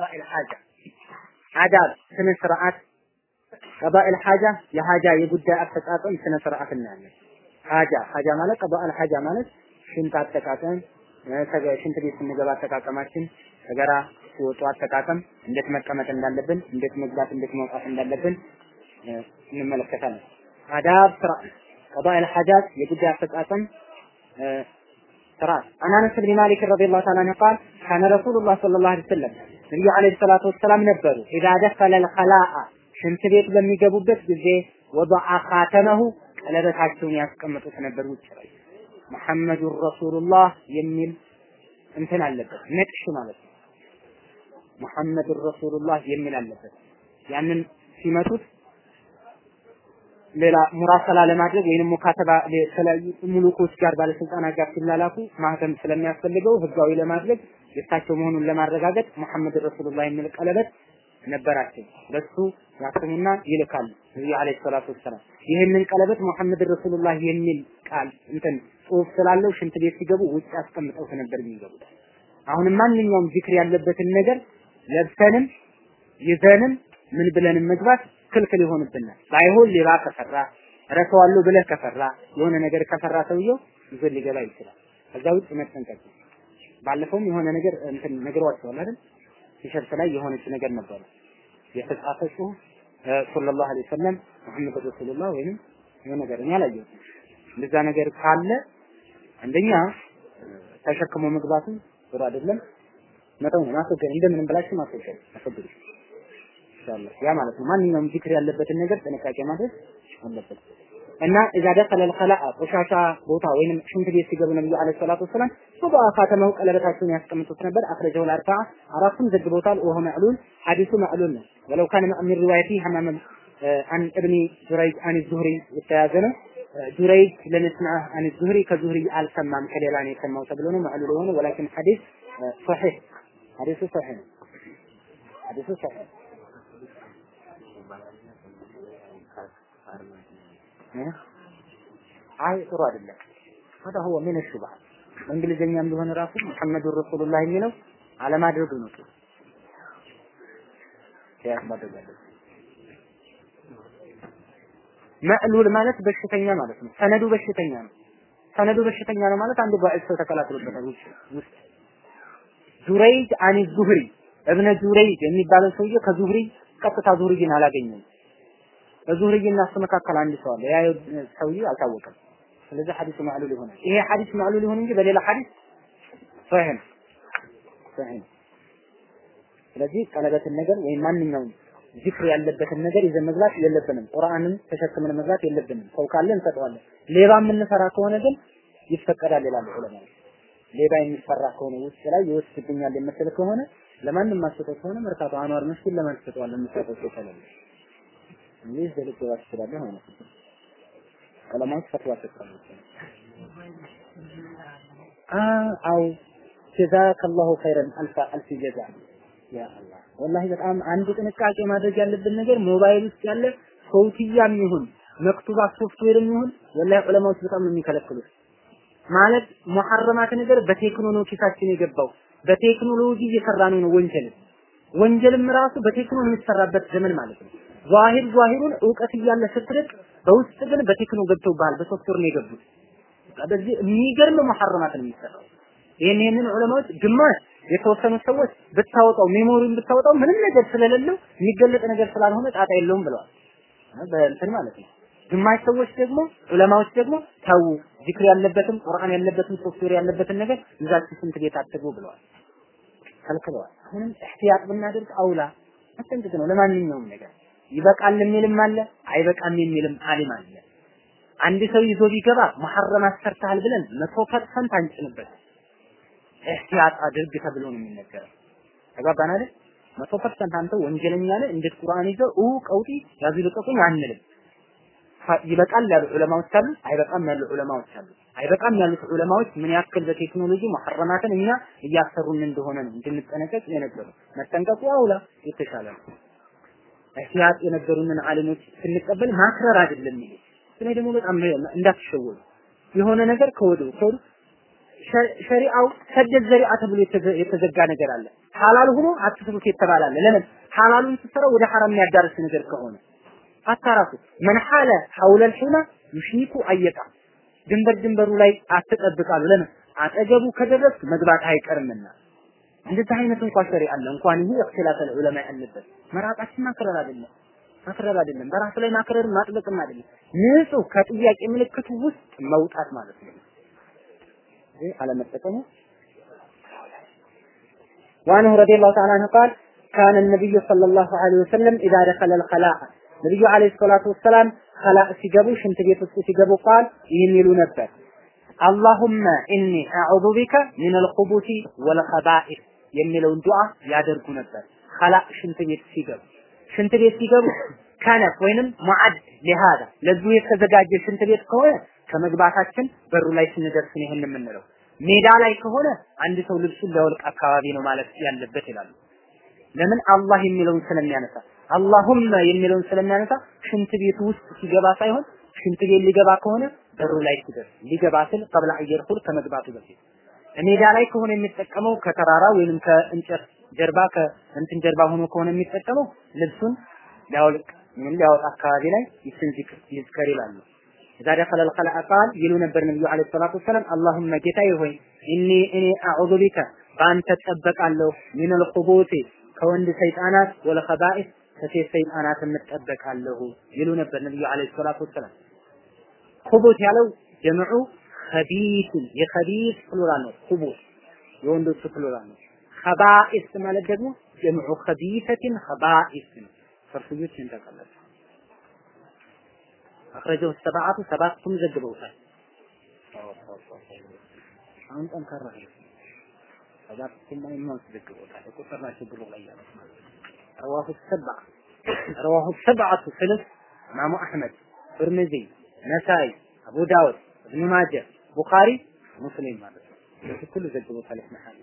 ቀዳኢል ሐጃ አዳብ ስነ ስርዓት ቀዳኢል ሐጃ የሐጃ የጉዳይ አፈጻጸም ስነ ስርዓት እናያለን። ሐጃ ሐጃ ማለት ቀዳኢል ሐጃ ማለት ሽንት አጠቃቀም ሽንት ቤት ስንገባ አጠቃቀማችን ሰገራ ሲወጡ አጠቃቀም እንዴት መቀመጥ እንዳለብን؟ እንዴት መግባት እንዴት መውጣት እንዳለብን؟ እንመለከታለን። አዳብ ስርዓት ቀዳኢል ሐጃት የጉዳይ አፈጻጸም ስርዓት አን ብን ማሊክ ረዲየላሁ ተዓላ ዐንሁ ቃል ካነ ረሱሉላህ ሰለላሁ ዐለይሂ ወሰለም ነብዩ ዐለይሂ ሰላቱ ወሰላም ነበሩ ኢዛ ደኸለ አልኸላአ ሽንት ቤት በሚገቡበት ጊዜ ወضع ኻተመሁ ቀለበታቸውን ያስቀምጡት ነበር ውጭ ላይ መሐመዱን ረሱሉላህ የሚል እንትን አለበት ነቅሽ ማለት ነው። መሐመዱን ረሱሉላህ የሚል አለበት። ያንን ሲመቱት ሌላ ሙራሰላ ለማድረግ ወይንም ሙካተባ የተለያዩ ሙሉኮች ጋር ባለስልጣናት ጋር ሲላላኩ ማህተም ስለሚያስፈልገው ህጋዊ ለማድረግ የእሳቸው መሆኑን ለማረጋገጥ መሐመድ ረሱሉላህ የሚል ቀለበት ነበራቸው። በሱ ያስሙና ይልካሉ። ነብዩ አለይሂ ሰላቱ ወሰላም ይህንን ቀለበት መሐመድ ረሱሉላህ የሚል ቃል እንትን ጽሁፍ ስላለው ሽንት ቤት ሲገቡ ውጭ አስቀምጠው ነበር የሚገቡት። አሁንም ማንኛውም ዚክር ያለበትን ነገር ለብሰንም ይዘንም ምን ብለንም መግባት ክልክል ይሆንብናል። ባይሆን ሌባ ከፈራ እረሳዋለሁ ብለህ ከፈራ የሆነ ነገር ከፈራ ሰውየው ይዞ ሊገባ ይችላል። ከዛ ውጭ መጠንቀቅ። ባለፈውም የሆነ ነገር እንትን ነግረዋቸዋል አይደል? ቲሸርት ላይ የሆነች ነገር ነበረ የተጻፈ ጽሁፍ صلى الله عليه وسلم محمد رسول الله ወይንም የሆነ ነገር እኔ አላየሁትም። እንደዛ ነገር ካለ አንደኛ ተሸክሞ መግባቱ ጥሩ አይደለም። መተው ነው ማስወገድ እንደምንም ብላችሁ ማስወገድ ማስወገድ ኢንሻአላህ ያ ማለት ነው። ማንኛውም ዚክር ያለበትን ነገር ጥንቃቄ ማድረግ አለበት እና እዛ ደኸለ ልኸላአ ቆሻሻ ቦታ ወይንም ሽንት ቤት ሲገቡ ነብዩ አለይሂ ሰላቱ ወሰላም ሱባ ኻተመው ቀለበታቸውን ያስቀምጡት ነበር አኽረጀው አርባዓ አራቱም ዘግቦታል ወሆ መዕሉል ሐዲሱ መዕሉል ነው ወለው ካነ መዕሚን ሪዋየቲ ሐማም አን እብኒ ጁረይጅ አን ዙህሪ የተያዘ ነው ጁረይጅ ለመስማዕ አን ዙህሪ ከዙህሪ አልሰማም ከሌላ ነው የሰማው ተብሎ ነው መዕሉል የሆነ ወላኪን ሐዲስ ሰሒህ ሐዲሱ ሰሒህ ሐዲሱ ሰሒህ አይ ጥሩ አይደለም هذا هو من الشبهات በእንግሊዝኛም ቢሆን ራሱ ሙሐመዱን ረሱሉላህ የሚለው አለማድረጉ ነው ጥሩ ያ ማድረግ አለበት መዕሉል ማለት በሽተኛ ማለት ነው። ሰነዱ በሽተኛ ነው። ሰነዱ በሽተኛ ነው ማለት አንድ ባዕድ ሰው ተቀላቅሎበታል ውስጥ ውስጥ ጁረይጅ አኒ ዙህሪ እብነ ጁረይጅ የሚባለው ሰውዬ ከዙህሪ ቀጥታ ዙህሪን አላገኘም። በዙህሪና እሱ መካከል አንድ ሰው አለ። ያ ሰውዬ አልታወቀም። ስለዚህ ሐዲሱ معلول ይሆናል። ይሄ ሐዲስ معلول ይሁን እንጂ በሌላ ሐዲስ صحيح ነው። ስለዚህ ቀለበትን ነገር ወይም ማንኛውም ዚክር ያለበትን ነገር ይዘን መግባት የለብንም። ቁርአንን ተሸክመን መግባት የለብንም። ሰው ካለ እንሰጠዋለን። ሌባ የምንፈራ ከሆነ ግን ይፈቀዳል ይላሉ ዑለማዎች። ሌባ የሚፈራ ከሆነ ውስጥ ላይ ይወስድብኛል የምትል ከሆነ ለማንም ማሰጠው ከሆነ መርካቶ አንዋር መስጊድ ለማን ትሰጠዋለህ? የምትሰጠው እንግዲህ ዘልቅ ገባ ትችላለህ ማለት ነው። ዑለማዎች ፈትዋ ሰጥተዋል። አው ጀዛከላሁ ኸይረን አልፋ አልፍ ጀዛ ያ አላህ ወላሂ በጣም አንድ ጥንቃቄ ማድረግ ያለብን ነገር ሞባይል ውስጥ ያለ صوتيا ም ይሁን መክቱባ ሶፍትዌርም ይሁን والله ዑለማዎች በጣም ነው የሚከለክሉት። ማለት محرمات ነገር በቴክኖሎጂ ኪሳችን የገባው በቴክኖሎጂ እየሰራ ነው ነው ወንጀል ወንጀልም ራሱ በቴክኖሎጂ የሚሰራበት ዘመን ማለት ነው። ዛሂር ዛሂሩን እውቀት እያለ ስትርቅ በውስጥ ግን በ techno ገብተውብሃል፣ በሶፍትዌር ነው የገቡት። በዚህ የሚገርም محرمات ነው የሚሰራው። ይሄን ይሄንን ዑለማዎች ግማሽ የተወሰኑ ሰዎች ብታወጣው memory ውን ብታወጣው ምንም ነገር ስለሌለው የሚገለጥ ነገር ስላልሆነ ጣጣ የለውም ብለዋል። በእንትን ማለት ነው። ግማሽ ሰዎች ደግሞ ዑለማዎች ደግሞ ተው ዚክር ያለበትም ቁርአን ያለበትም ሶፍትዌር ያለበትን ነገር ይዛችሁ ሽንት ቤት አትግቡ ብለዋል፣ ከልክለዋል። አሁንም احتياط ብናደርግ أولى መጠንቀቅ ነው ለማንኛውም ነገር። ይበቃል የሚልም አለ፣ አይበቃም የሚልም አሊም አለ። አንድ ሰው ይዞ ቢገባ محرمات ሰርተሃል ብለን መቶ percent አንጭንበት። احتياط አድርግ ተብሎ ነው የሚነገረው። ተግባባን አይደል? መቶ percent አንተ ወንጀለኛ ነህ፣ እንዴት ቁርአን ይዘህ ኡ ቀውጢ ያዙ ልቀቁኝ አንልም። ይበቃል ያሉ ዑለማዎች አሉ፣ አይበቃም ያሉ ዑለማዎች አሉ። አይበቃም ያሉት ዑለማዎች ምን ያክል በቴክኖሎጂ محرمات ን እኛ እያሰሩን እንደሆነ ነው እንድንጠነቀቅ የነበሩ መጠንቀቁ أولى የተሻለ ነው። احتياط የነበሩንን ዓለሞች ስንቀበል ማክረር አይደለም ይሄ። እኔ ደግሞ በጣም እንዳትሸወዱ የሆነ ነገር ከወዱ ሰው ሸሪዓው ሰደድ ዘሪዓ ተብሎ የተዘጋ ነገር አለ። ሐላል ሆኖ አትስሩት የተባለ አለ። ለምን ሐላሉን ስትሰራ ወደ ሐራም የሚያዳርስ ነገር ከሆነ አታራሱ መን ሐለ ሐውለ ልሒማ ዩሽሪኩ አየቃ ድንበር ድንበሩ ላይ አትጠብቃሉ ለምን አጠገቡ ከደረስ መግባት አይቀርምና እንደዚህ አይነት እንኳን ሸሪ አለ እንኳን ይሄ እክትላፍ ዑለማ ያለበት መራቃችን ማክረር አይደለም ማክረር አይደለም በራስ ላይ ማክረር ማጥበቅም አይደለም ንጹህ ከጥያቄ ምልክቱ ውስጥ መውጣት ማለት ነው ይሄ አለመጠቀሙ وعنه رضي الله تعالى عنه قال كان النبي صلى الله عليه وسلم إذا دخل الخلاء ነብዩ አለይሂ ሰላቱ ወሰላም ኸላ ሲገቡ ሽንት ቤት ውስጥ ሲገቡ ቃል ይህን ይሉ ነበር አላሁመ ኢኒ አዑዙ ቢከ ሚነል ኹቡሲ ወልኸባኢስ የሚለውን ዱዓ ያደርጉ ነበር። ኸላ ሽንት ቤት ሲገቡ ሽንት ቤት ሲገቡ ከነፍ ወይንም ሙዓድ ሊሃዳ ለዚሁ የተዘጋጀ ሽንት ቤት ከሆነ ከመግባታችን በሩ ላይ ስንደርስ ነው ይሄን የምንለው። ሜዳ ላይ ከሆነ አንድ ሰው ልብሱን ሊያወልቅ አካባቢ ነው ማለት ያለበት ይላሉ። ለምን አላህ የሚለውን ስለሚያነሳ አላሁመ የሚለውን ስለሚያነሳ ሽንት ቤት ውስጥ ሲገባ ሳይሆን ሽንት ቤት ሊገባ ከሆነ በሩ ላይ ሲደርስ ሊገባ ስል ቀብላ አየርኩል ከመግባቱ በፊት ሜዳ ላይ ከሆነ የሚጠቀመው ከተራራ ወይንም ከእንጨት ጀርባ ከእንትን ጀርባ ሆኖ ከሆነ የሚጠቀመው ልብሱን ሊያወልቅ ምንም ሊያወጣ አካባቢ ላይ ይስን ይዝከር ይላሉ። إذا دخل الخلاء ቃል ይሉ ነበር ነቢዩ عليه الصلاة والسلام اللهم ጌታዬ ሆይ إني እኔ أعوذ بك በአንተ እጠበቃለሁ من الخبث ከወንድ ሰይጣናት ወለኸባኢስ ከሴት ሰይጣናት እምጠበቃለሁ ይሉ ነበር ነብዩ አለይሂ ሰላቱ ወሰላም። ኹቡት ያለው ጀምዑ ኸቢትን የኸቢት ፕሉራል ነው። ኹቡት የወንዶቹ ፕሉራል ነው። ኸባኢስ ማለት ደግሞ ጀምዑ ኸቢተትን ኸባኢስ ፈርሱዮች እንተቀለለ አخرجه السبعة ሰባቱም ዘግበውታል። አሁን ጠንካራ ነው። ከዛ የማይማን ትልቅ ቦታ ቁጥር ናቸው ብሎ ላይ ያሉት ማለት ረዋሁ ሰብዓ ረዋሁ ሰብዓቱ ስልስ ኢማሙ አሕመድ ትርሚዚ ነሳይ አቡ ዳውድ እብን ማጀ ቡኻሪ ሙስሊም ማለት ነው። ሁሉ ዘግቦታል መሐል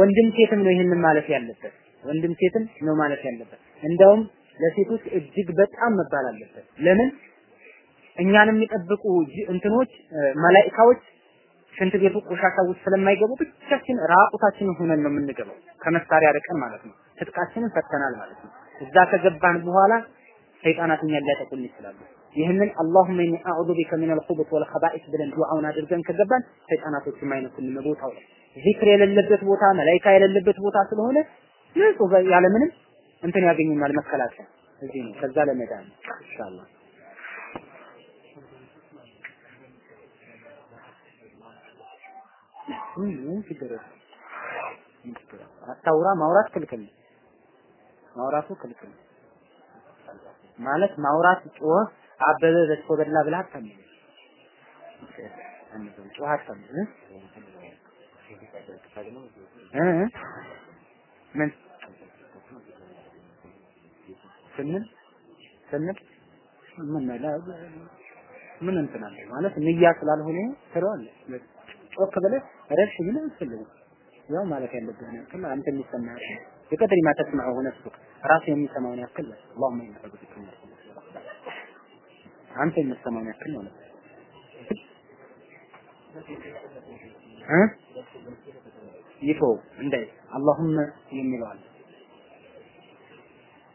ወንድም ሴትም ነው ይህንን ማለት ያለበት። ወንድም ሴትም ነው ማለት ያለበት። እንደውም ለሴቶች እጅግ በጣም መባል አለበት። ለምን? እኛን የሚጠብቁ እንትኖች መላኢካዎች ሽንት ቤቱ ቆሻሻ ውስጥ ስለማይገቡ ብቻችን ራቁታችንን ሆነን ነው የምንገባው። ከመሳሪያ ርቀን ማለት ነው። ትጥቃችንን ፈተናል ማለት ነው። እዛ ከገባን በኋላ ሰይጣናት እኛን ሊያጠቁን ይችላሉ። ይህንን አላሁመ ኢኒ አዑዙ ቢከ ሚነል ኹቡት ወል ኸባኢስ ብለን ዱዓውን አድርገን ከገባን ሰይጣናቶች የማይነኩን ቦታው ላይ። ዚክር የሌለበት ቦታ መላኢካ የሌለበት ቦታ ስለሆነ ንጹህ ያለምንም እንትን ያገኙናል መከላከያ። እዚህ ነው። ከዛ ለመዳን ኢንሻአላህ ምን ችግር አታውራ ማውራት ክልክል ማውራቱ ክልክል ማለት ማውራት ጮህ አበበ በስፎ በላ ብላ እ? ምን? ስንል? ስንል? ምን ምን እንትን ማለት ንያ ስላልሆነ ትለዋለ ጮክ ብለህ ረሽ ምን አስፈልግ ያው ማለት ያለብህ ያክል አንተ የሚሰማ ያክል የቀድሪ ማ ተስማዑ ነፍሱክ ራስ የሚሰማውን ያክል اللهم انك بك አንተ የምትሰማውን ያክል ማለት ነው እ ይተው እንዳይ اللهم የሚለው አለ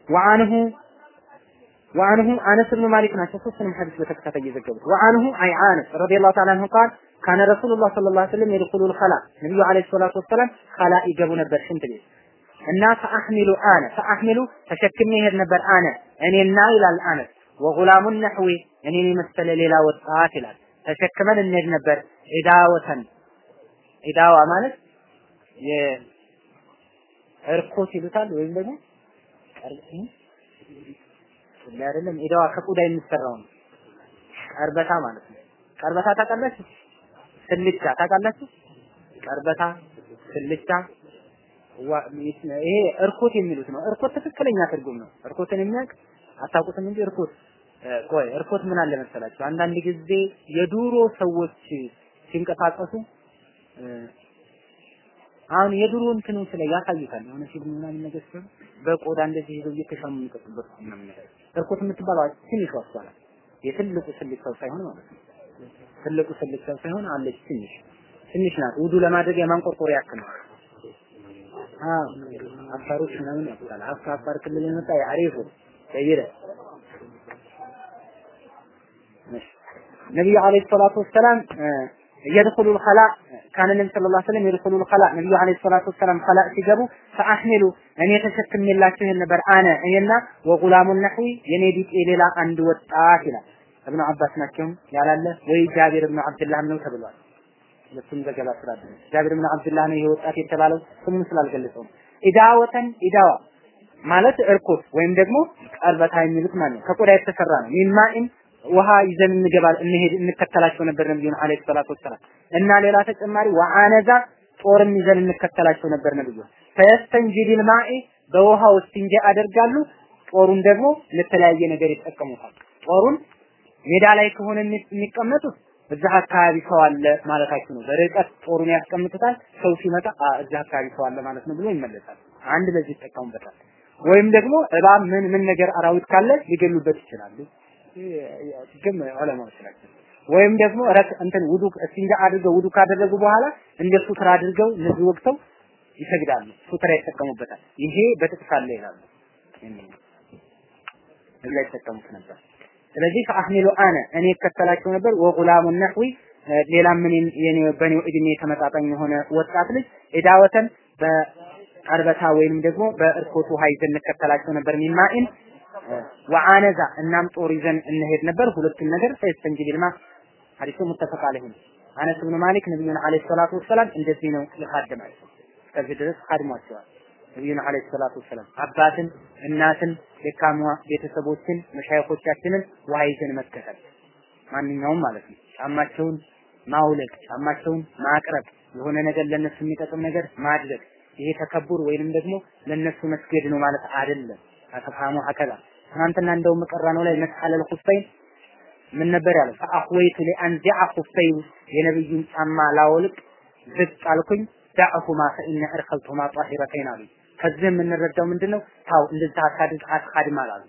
وعنه وعنه انس بن مالك ናቸው ሶስቱንም ሐዲስ በተከታታይ እየዘገቡት وعنه اي انس رضي الله تعالى عنه قال ካነ ረሱሉላህ ሰለላሁ ዐለይሂ ወሰለም የድኹሉል ኸላ ነብዩ ዐለይሂ ሰላቱ ወሰላም ኸላ ይገቡ ነበር። ሽንት ቤት እና ፈአህሚሉ አነ ፈአህሚሉ ተሸክሜ ይሄድ ነበር አነ እኔና ይላል አነስ ወጉላሙን ነህዊ እኔን የመሰለ ሌላ ወጣት ይላል። ተሸክመን እንሄድ ነበር ኢዳወተን። ኢዳዋ ማለት የእርኮት ይሉታል ወይም ደግሞ አይደለም ኢዳዋ ከቁዳ የሚሰራው ነው። ቀርበታ ማለት ነው። ቀርበታ ታውቃላችሁ? ስልቻ ታውቃላችሁ? ቀርበታ ስልቻ ይሄ እርኮት የሚሉት ነው። እርኮት ትክክለኛ ትርጉም ነው። እርኮትን የሚያውቅ አታውቁትም እንጂ እርኮት። ቆይ እርኮት ምን አለ መሰላችሁ? አንዳንድ ጊዜ የዱሮ ሰዎች ሲንቀሳቀሱ አሁን የዱሮ እንትኖች ላይ ያሳዩታል። የሆነ ፊልም ምናምን ነገር ሲሆን በቆዳ እንደዚህ ይዘው እየተሻሙ የሚቀጥሉበት ምናምን እርኮት የምትባለው ትንሿ እሷ ናት። የትልቁ ሰው ሳይሆን ማለት ነው ትልቁ ትልቅ ሰው ሳይሆን አለች ትንሽ። ትንሽ ናት። ውዱ ለማድረግ የማንቆርቆር ያክል ነው። አፋሮች ምናምን ያውቁታል። አፋ አፋር ክልል የመጣ ያሪፉ ቀይረ። ነቢዩ አለይሂ ሰላቱ ወሰላም የድኹሉ ልኸላ ካነ ነቢ ስለ ላ ስለም የድኹሉ ልኸላ ነቢዩ አለይሂ ሰላቱ ወሰላም ኸላ ሲገቡ ፈአሕሚሉ እኔ ተሸክሜላቸው ይሄን ነበር አነ እኔና ወጉላሙን ነሕዊ የኔ ቢጤ ሌላ አንድ ወጣት ይላል እብኑ አባስ ናቸውም ያላለ ወይ ጃቢር እብኑ አብድላህ ነው ተብሏል። ሁለቱም ዘገባ ስላለ ጃቢር እብኑ አብድላህ ነው ይሄ ወጣት የተባለው ስሙን ስላልገለጸው ኢዳወተን ኢዳዋ ማለት እርኩስ ወይም ደግሞ ቀልበታ የሚሉት ማለት ነው። ከቆዳ የተሰራ ነው። ሚማኢን ውሃ ይዘን እንገባል እንሄድ እንከተላቸው ነበር ነብዩን አለይሂ ሰላቱ ወሰላም እና ሌላ ተጨማሪ ወአነዛ ጦርም ይዘን እንከተላቸው ነበር ነብዩ ፈየስተንጂዲል ማኢ በውሃ ውስጥ አደርጋሉ ጦሩን ደግሞ ለተለያየ ነገር ይጠቀሙታል ጦሩን ሜዳ ላይ ከሆነ የሚቀመጡት እዛ አካባቢ ሰው አለ ማለታችሁ ነው። በርቀት ጦሩን ያስቀምጡታል። ሰው ሲመጣ እዛ አካባቢ ሰው አለ ማለት ነው ብሎ ይመለሳል። አንድ ለዚህ ይጠቀሙበታል። ወይም ደግሞ እባብ ምን ምን ነገር አራዊት ካለ ሊገሉበት ይችላሉ። ግን ዑለማዎች ናቸው። ወይም ደግሞ ረክ እንትን ውዱ እስቲንጃ አድርገው ውዱ ካደረጉ በኋላ እንደ ሱትራ አድርገው እነዚህ ወቅተው ይሰግዳሉ። ሱትራ ይጠቀሙበታል። ይሄ በጥቅስ አለ ይላሉ። እዚህ ይጠቀሙት ነበር። ስለዚህ ፈአህሚሉ አነ እኔ እከተላቸው ነበር። ወጉላሙ ነህዊ ሌላም ምን የኔ በኔው እድሜ ተመጣጣኝ የሆነ ወጣት ልጅ ኢዳወተን በቀርበታ ወይንም ደግሞ በእርኮት ውሃ ይዘን እንከተላቸው ነበር። ሚማኢን ወአነዛ እናም ጦር ይዘን እንሄድ ነበር። ሁለቱም ነገር ፈይስተንጂል ቢልማ ሐዲሱ ሙተፈቅ አለይህ። አነስ ብኑ ማሊክ ነብዩን አለይሂ ሰላቱ ወሰላም እንደዚህ ነው የካደማቸው እስከዚህ ድረስ ካድሟቸዋል ነብዩን አለይሂ ሰላቱ ወሰላም አባትን እናትን ደካማ ቤተሰቦችን መሻይኾቻችንን ውሃ መከተል። ማንኛውም ማለት ነው። ጫማቸውን ማውለቅ ጫማቸውን ማቅረብ የሆነ ነገር ለነሱ የሚጠቅም ነገር ማድረግ። ይሄ ተከቡር ወይንም ደግሞ ለነሱ መስገድ ነው ማለት አይደለም። አተፋሙ ሀከላ ትናንትና እንደውም ቀራ ነው ላይ መስሐለል ኹፈይን ምን ነበር ያለው? ፈአህወይቱ ሊአንዚዐ ኹፈይን የነብዩን ጫማ ላወልቅ ዝቅ አልኩኝ። ዳዕሁማ ፈኢነ እርኸልቱማ ጣሂረተይን አሉኝ ከዚህ የምንረዳው ምንድነው? ታው እንደዛ አታድርግ አትካድም አላሉ።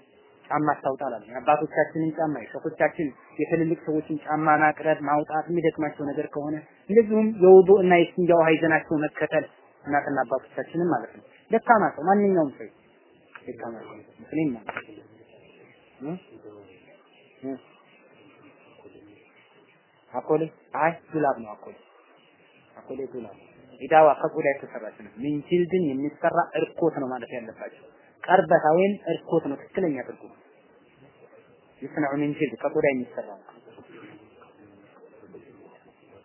ጫማ አታውጣ አላሉ። የአባቶቻችንን ጫማ የሸኾቻችን የትልልቅ ሰዎችን ጫማ ማቅረብ ማውጣት የሚደክማቸው ነገር ከሆነ እንደዚሁም የውዱ እና የስንጃ ውሃ ይዘናቸው መከተል እናትና አባቶቻችንን ማለት ነው። ደካማ ሰው ማንኛውም ሰው ደካማ ሰው ሙስሊም ማለት አኮሌ? አይ ዱላብ ነው አኮሌ። አኮሌ ዱላብ ኢዳዋ ከቆዳ የተሰራች ነው። ሚንጂልድን የሚሰራ እርኮት ነው ማለት ያለባቸው። ቀርበታ ወይም እርኮት ነው ትክክለኛ ትርጉም። ይስነዑ ሚንጂልድ ከቆዳ የሚሰራ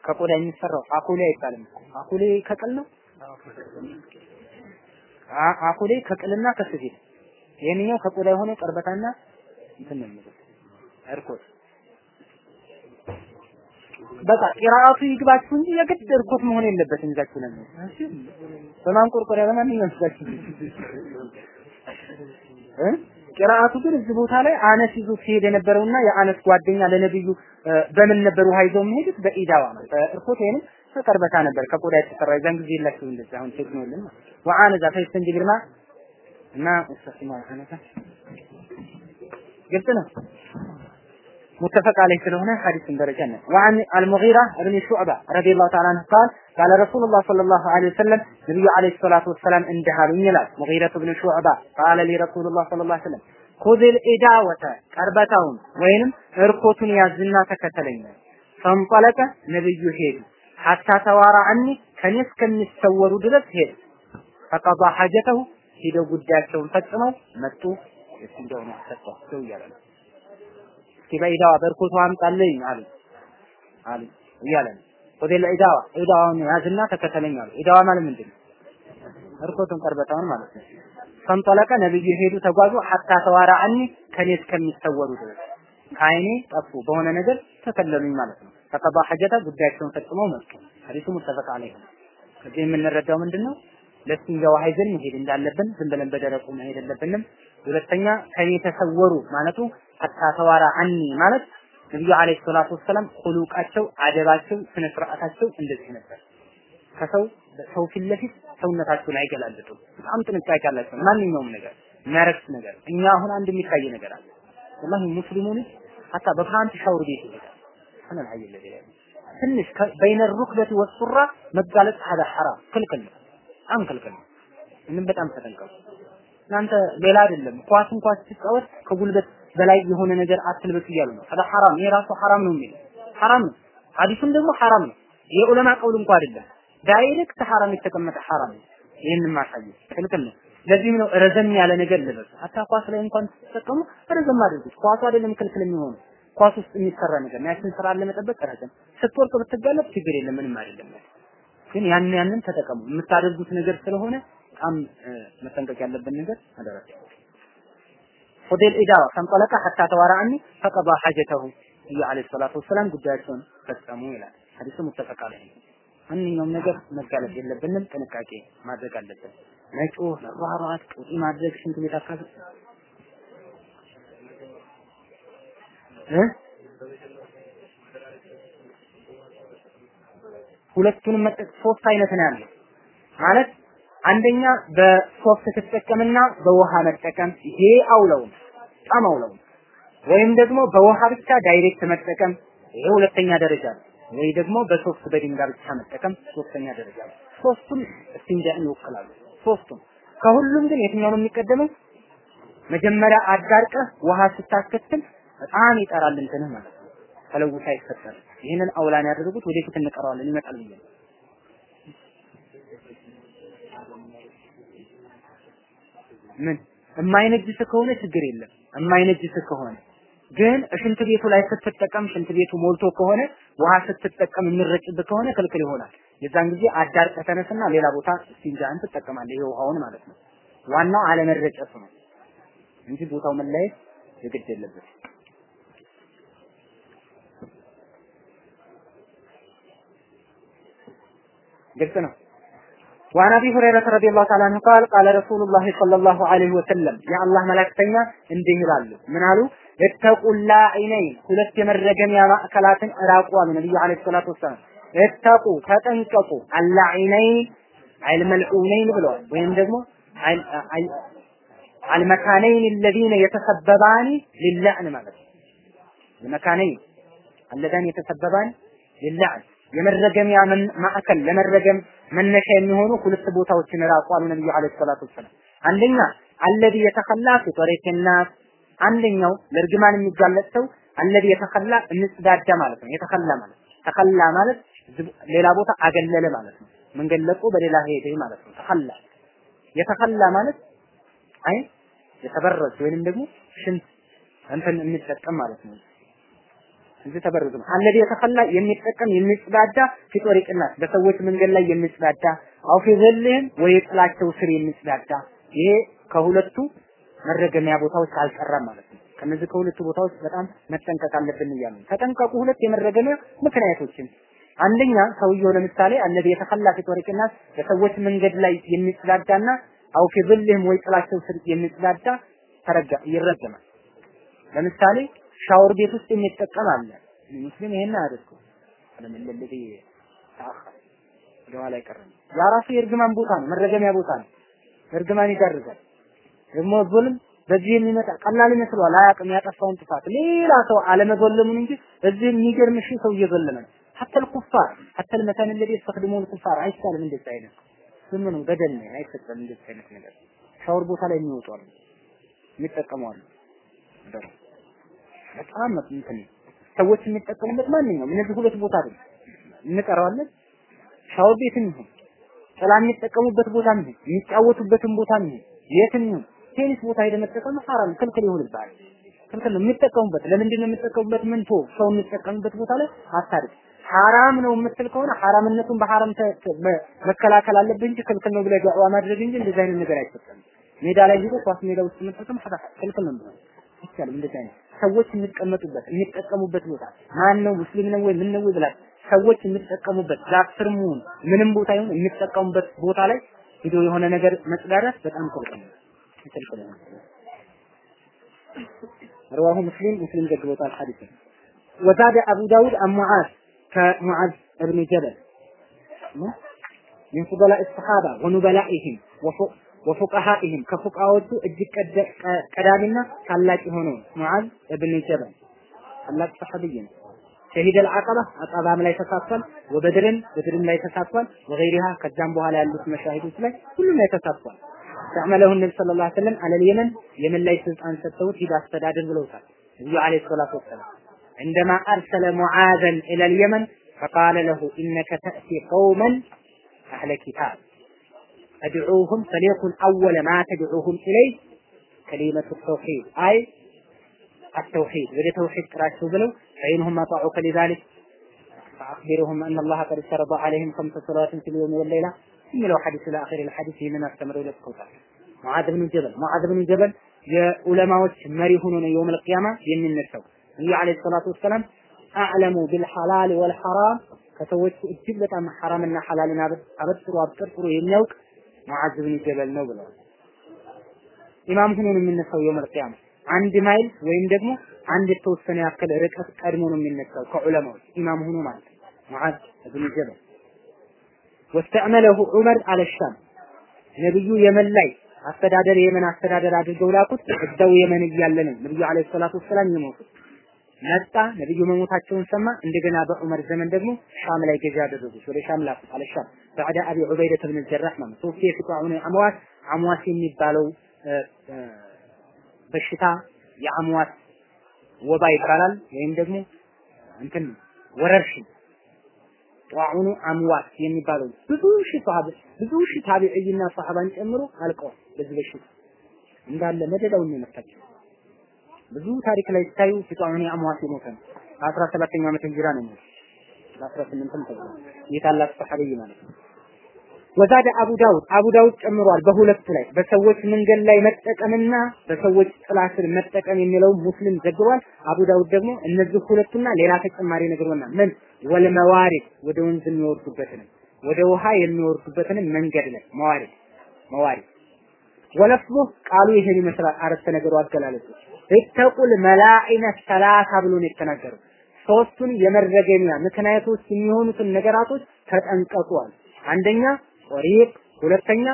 ከቆዳ የሚሰራው አኩሌ አይባልም። አኩሌ ከቅል ነው። አኩሌ ከቅልና ከስፌት ይሄንኛው ከቆዳ የሆነ ቀርበታና እንትን ነው እርኮት በቃ ቂራአቱ ይግባችሁ እንጂ የግድ እርኮት መሆን የለበትም። ይዛችሁ ነው በማንቆርቆሪያ በማንኛውም ይዛችሁ እ ቂራአቱ ግን እዚህ ቦታ ላይ አነስ ይዞ ሲሄድ የነበረውና የአነስ ጓደኛ ለነብዩ በምን ነበር ውሃ ይዘው የሚሄዱት? በኢዳዋ ነው። በእርኮት ወይንም በቀርበታ ነበር ከቆዳ የተሰራ የዛን ጊዜ የላችሁ እንደዚህ አሁን ቴክኖሎጂ ወአነዛ ፈይስተንጂ ቢልማ እና እስተስማ አነሳ ግልጽ ነው። متفق عليه ስለሆነ ሐዲስን ደረጃ ነው وعن المغيرة بن شعبة رضي الله تعالى عنه قال قال رسول الله صلى الله عليه وسلم ነብዩ عليه الصلاة والسلام እንደሃሉኝ ይላል مغيرة بن شعبة قال لي رسول الله صلى الله عليه وسلم خذ الإداوة ቀርበታውን ወይንም እርኮቱን ያዝና ተከተለኝ ፈንጠለቀ ነብዩ ሄዱ ሐታ ተዋራ አኒ ከኔ እስከሚሰወሩ ድረስ ሄዱ ፈቀዷ ሐጀተሁ ሂደው ጉዳያቸውን ፈጽመው መጡ እንደሆነ ሰጥቷቸው እያለ ነው እስኪ በኢዳዋ በእርኮቱ አምጣልኝ አሉ። አሉ። እያለ ነው ወደ ኢዳዋ ኢዳዋውን ያዝና ተከተለኝ አሉ። ኢዳዋ ማለት ምንድን ነው? ቀርበታውን ማለት ነው። ፈንጠለቀ ነብዩ ሄዱ ተጓዙ። ሐታ ተዋራ አኒ ከኔ እስከሚሰወሩ ድረስ ከአይኔ ጠፉ። በሆነ ነገር ተከለሉኝ ማለት ነው። ተቀባ ሐጀታ ጉዳያቸውን ፈጽመው መጡ። ሐዲሱ ሙተፈቅ ዐለይሂ ከዚህ የምንረዳው ምንድነው ለስንጃ ውሃ ይዘን መሄድ እንዳለብን ዝም ብለን በደረቁ መሄድ የለብንም። ሁለተኛ ከኔ ተሰወሩ ማለቱ ሐታ ተዋራ አኒ ማለት ነብዩ አለይሂ ሰላቱ ወሰላም ሁሉቃቸው አደባቸው ስነ ስርዓታቸው እንደዚህ ነበር። ከሰው ሰው ፊት ለፊት ሰውነታቸውን አይገላልጡም በጣም ጥንቃቄ አላቸው። ማንኛውም ነገር የሚያረክስ ነገር እኛ አሁን አንድ የሚታይ ነገር አለ። والله ሙስሊሙን حتى በ pant shower ቤት ይሄዳል። ሰነል ሀይ ለዚ ትንሽ بين ركبة وسرة መጋለጥ هذا حرام ክልክል ነው። በጣም ክልክል ነው። ምንም በጣም ተጠንቀቁ። እናንተ ሌላ አይደለም ኳስ እንኳን ስትጫወት ከጉልበት በላይ የሆነ ነገር አትልበሱ እያሉ ነው። ታዲያ حرام ይሄ حرام ነው የሚለው حرام ነው። ሐዲሱም ደግሞ حرام ነው። የዑለማ قول እንኳን አይደለም። direct حرام የተቀመጠ حرام ነው። ይህንን ማሳየት ክልክል ነው። ለዚህም ነው ረዘም ያለ ነገር ልበሱ። አታ ኳስ ላይ እንኳን ስትጠቀሙ ረዘም አድርጉት። ኳሱ አይደለም ክልክል የሚሆነው ኳስ ውስጥ የሚሰራ ነገር ያችን ስራ ለመጠበቅ ረዘም ስትወርቅ ብትጋለጥ ችግር የለም ምንም አይደለም። ግን ያን ያንን ተጠቀሙ። የምታደርጉት ነገር ስለሆነ በጣም መጠንቀቅ ያለብን ነገር አደረገ። ሆቴል ኢዳዋ ፈንጠለቀ ሐታ ተዋራ አኒ ፈቀዳ ሐጀተሁ ነብዩ አለይሂ ሰላቱ ወሰላም ጉዳያቸውን ፈጸሙ ይላል። ሐዲሱ ሙተፈቅ ዐለይሂ ማንኛውም ነገር መጋለጥ የለብንም፣ ጥንቃቄ ማድረግ አለብን። መጮህ፣ መሯሯጥ፣ ጡጢ ማድረግ፣ ሽንት ቤት አካባቢ ሁለቱንም መጠቅ ሶስት አይነት ነው ያለው ማለት አንደኛ በ soft ትጠቀምና በውሃ መጠቀም ይሄ أولى ው በጣም أولى ው ወይም ደግሞ በውሃ ብቻ direct መጠቀም ይሄ ሁለተኛ ደረጃ ነው። ወይ ደግሞ በ soft በድንጋይ ብቻ መጠቀም ሶስተኛ ደረጃ ነው። ሶስቱም እስቲንጃን ይወክላሉ። ሶስቱም ከሁሉም ግን የትኛው ነው የሚቀደመው? መጀመሪያ አዳርቀህ ውሃ ስታስከትል በጣም ይጠራል እንትንህ ማለት ነው። ተለውሳ አይፈጠርም። ይህንን أولى ን ያደረጉት ወደፊት እንቀረዋለን ይመጣል ብዬ ምን የማይነጅስ ከሆነ ችግር የለም። የማይነጅስ ከሆነ ግን ሽንት ቤቱ ላይ ስትጠቀም ሽንት ቤቱ ሞልቶ ከሆነ ውሃ ስትጠቀም የሚረጭብህ ከሆነ ክልክል ይሆናል። የዛን ጊዜ አዳርቀህ ተነስና ሌላ ቦታ እስቲንጃን ትጠቀማለህ። ይሄ ውሃውን ማለት ነው። ዋናው አለመረጨቱ ነው እንጂ ቦታው መለየት የግድ የለበት። ግልጽ ነው። وعن ابي هريره رضي الله تعالى عنه قال قال رسول الله صلى الله عليه وسلم يا الله መላእክተኛ እንዲህ ይላሉ ምን አሉ እተቁላ ዐይነይን ሁለት የመረገሚያ ማዕከላትን እራቁ አሉ ነብዩ አለይሂ ሰላቱ ወሰላም እተቁ ተጠንቀቁ አላ ዐይነይን አልመልዑነይን ብለዋል ወይም ደግሞ አልመካነይን الذين يتسببان للعن ማለት ነው المكانين اللذان يتسببان للعن የመረገሚያ ማዕከል ለመረገም መነሻ የሚሆኑ ሁለት ቦታዎችን ራቁ አሉ ነብዩ አለይሂ ሰላቱ ወሰላም። አንደኛ አለዚ የተኸላ ፊ ጠሪቅ ናስ፣ አንደኛው ለእርግማን የሚጋለጥ ሰው አለዚ የተኸላ እንጽዳዳ ማለት ነው። የተኸላ ማለት ተኸላ ማለት ሌላ ቦታ አገለለ ማለት ነው። መንገድ ለቆ በሌላ ሄደ ማለት ነው። ተኸላ የተኸላ ማለት አይ የተበረዘ ወይንም ደግሞ ሽንት እንትን የሚጠቀም ማለት ነው። እዚህ ተበረዙ አለዚ የተኸላ የሚጠቀም የሚጽዳዳ ፊጦሪቅናት በሰዎች መንገድ ላይ የሚጽዳዳ አው ፊ ዘልህም ወይ ጥላቸው ስር የሚጽዳዳ ይሄ ከሁለቱ መረገሚያ ቦታዎች አልቀረም ማለት ነው። ከነዚህ ከሁለቱ ቦታዎች በጣም መጠንቀቅ አለብን እያሉ ተጠንቀቁ። ሁለት የመረገሚያ ምክንያቶችን አንደኛ ሰውየው ለምሳሌ አለዚ የተኸላ ፊጦሪቅናት በሰዎች መንገድ ላይ የሚጽዳዳና አው ፊ ዘልህም ወይ ጥላቸው ስር የሚጽዳዳ ተረጋ ይረገማል። ለምሳሌ ሻወር ቤት ውስጥ የሚጠቀም አለ። ሙስሊም ይሄን አያደርጉ ለምን ለልዲ ተአኸር ወደኋላ አይቀርም። ያ ራሱ የእርግማን ቦታ ነው፣ መረገሚያ ቦታ ነው። እርግማን ይዳርጋል። ደግሞ ዙልም በዚህ የሚመጣ ቀላል ይመስለዋል፣ አያውቅም ያጠፋውን ጥፋት ሌላ ሰው አለመዘለሙን እንጂ እዚህ የሚገርም ሺህ ሰው እየዘለመ ነው። ሐታ الكفار حتى المكان الذي يستخدمون الكفار አይቻልም እንደዚህ አይነት ዝም ነው ገደል ነው አይፈጸም እንደዚህ አይነት ነገር ሻወር ቦታ ላይ የሚወጡ አሉ የሚጠቀሙ አሉ በጣም እንትን ሰዎች የሚጠቀሙበት ማንኛውም እነዚህ ሁለት ቦታ አይደል እንቀረዋለን። ሻወር ቤትም ይሁን ጥላ የሚጠቀሙበት ቦታ ይሁን የሚጫወቱበትን ቦታ ይሁን የትም ይሁን ቴኒስ ቦታ ሄደ መጠቀም ሐራም ክልክል ይሆንብሃል። ክልክል የሚጠቀሙበት። ለምንድን ነው የሚጠቀሙበት? ምን ቶ ሰው የሚጠቀምበት ቦታ ላይ አታድርግ። ሐራም ነው የምትል ከሆነ ሐራምነቱን በሐራም መከላከል አለብህ እንጂ ክልክል ነው ብለህ ዳዕዋ ማድረግ እንጂ እንደዚህ አይነት ነገር አይፈጸምም። ሜዳ ላይ ሄዶ ኳስ ሜዳ ውስጥ መጠቀም ክልክል ነው ብለህ አይቻልም። እንደዚህ አይነት ሰዎች የሚቀመጡበት የሚጠቀሙበት ቦታ ማን ነው ሙስሊም ነው ወይ ምን ነው ወይ ብላችሁ ሰዎች የሚጠቀሙበት ዛፍ ስር መሆን ምንም ቦታ ይሁን የሚጠቀሙበት ቦታ ላይ ሂዶ የሆነ ነገር መጽዳዳት በጣም ክልክል ነው። ክልክል ነው። رواه مسلم مسلم ዘግቦታል ሐዲስ وزاد أبو داود عن معاذ كمعاذ بن جبل من فضلاء الصحابة ونبلائهم ወፉቀሃኢህም ከፉቃዎቹ እጅግ ቀዳሚና ታላቅ የሆነው ሙዓዝ እብን ጀበል ታላቅ ሰሐቢይ ነው። ሸሂድ አልዓቀባ አቀባም ላይ ተሳትፏል። ወበድርን በድርም ላይ ተሳትፏል። ወገይሪሃ ከዛም በኋላ ያሉት መሻሂዶች ላይ ሁሉም ላይ ተሳትፏል። ተዕመለሁ ነቢ ሰለላሁ ዐለይሂ ወሰለም አለል የመን የመን ላይ ስልጣን ሰጥተውት ሂድ አስተዳድር ብለውታል። ነቢዩ ዐለይሂ ሰላቱ ወሰላም عندما أرسل معاذا إلى اليمن فقال له إنك تأتي قوما أهل كتاب تدعوهم فليكن أول ما تدعوهم إليه كلمة التوحيد أي التوحيد وإذا توحيد كراشوا بلو فإنهم أطاعوك لذلك فأخبرهم أن الله قد افترض عليهم خمس صلوات في اليوم والليلة የሚለው ሐዲስ ለአኺር الحديث ይህንን አስተምረው ይለጥፉታል። ሙዓዝ ብን ጀበል ሙዓዝ ብን ጀበል የዑለማዎች መሪ ሆኖ ነው የውመል ቂያማ የሚነሳው። ነብዩ አለይሂ ሰላቱ ወሰላም አዕለሙ ቢልሐላል ወልሐራም ከሰዎች እጅግ በጣም ሐራምና ሐላልን አበጥሮ አብጠርጥሮ የሚያውቅ ሙዓዝ ብን ጀበል ነው ብለዋል። ኢማም ሆኖ ነው የሚነሳው የውመል ቂያማ አንድ ማይል ወይም ደግሞ አንድ የተወሰነ ያክል ርቀት ቀድሞ ነው የሚነሳው ከዑለማዎች ኢማም ሆኖ ማለት ሙዓዝ ብን ጀበል ወስተዕመለሁ ዑመር አለ ሻም ነብዩ የመን ላይ አስተዳደር የመን አስተዳደር አድርገው ላኩት። እዛው የመን እያለ ነው ነብዩ አለይሂ ሰላቱ ወሰላም የሞቱት። መጣ ነብዩ መሞታቸውን ሰማ። እንደገና በዑመር ዘመን ደግሞ ሻም ላይ ገዢ አደረጉት። ወደ ሻም ላኩት አለ ባዕዳ አቢ ዑበይደት ብን ጀራህ ማለት ሶፊ ፍቃውን አምዋት አምዋት የሚባለው በሽታ የአምዋት ወባ ይባላል ወይም ደግሞ እንትን ወረርሽኝ ጧዑኑ አምዋት የሚባለው ብዙ ሺህ ሰሃብ ብዙ ሺህ ታቢዕይና ሰሃባን ጨምሮ አልቀዋል በዚህ በሽታ። እንዳለ መደዳውን ነው የመታቸው። ብዙ ታሪክ ላይ ስታዩ ፍቃውን አምዋት የሞተ ነው በአስራ ሰባተኛው ዓመተ ሂጅራ ነው በአስራ ስምንትም ተብሏል። የታላቅ ሰሐቢይ ማለት ነው። ወዛደ አቡ ዳውድ አቡ ዳውድ ጨምሯል በሁለቱ ላይ በሰዎች መንገድ ላይ መጠቀምና በሰዎች ጥላ ስር መጠቀም የሚለው ሙስሊም ዘግቧል። አቡ ዳውድ ደግሞ እነዚህ ሁለቱና ሌላ ተጨማሪ ነግሮናል። ምን ወልመዋሪድ ወደ ወንዝ የሚወርዱበትንም ወደ ውሃ የሚወርዱበትንም መንገድ ላይ መዋሪድ መዋሪድ ወለፍዙ ቃሉ ይሄን ይመስላል። አረፍተ ነገሩ አገላለጹ እተቁል መላኢነ ሰላሳ ብሎ ነው የተናገረው። ሶስቱን የመረገሚያ ምክንያቶች የሚሆኑትን ነገራቶች ተጠንቀቁ አንደኛ ጦሪቅ፣ ሁለተኛ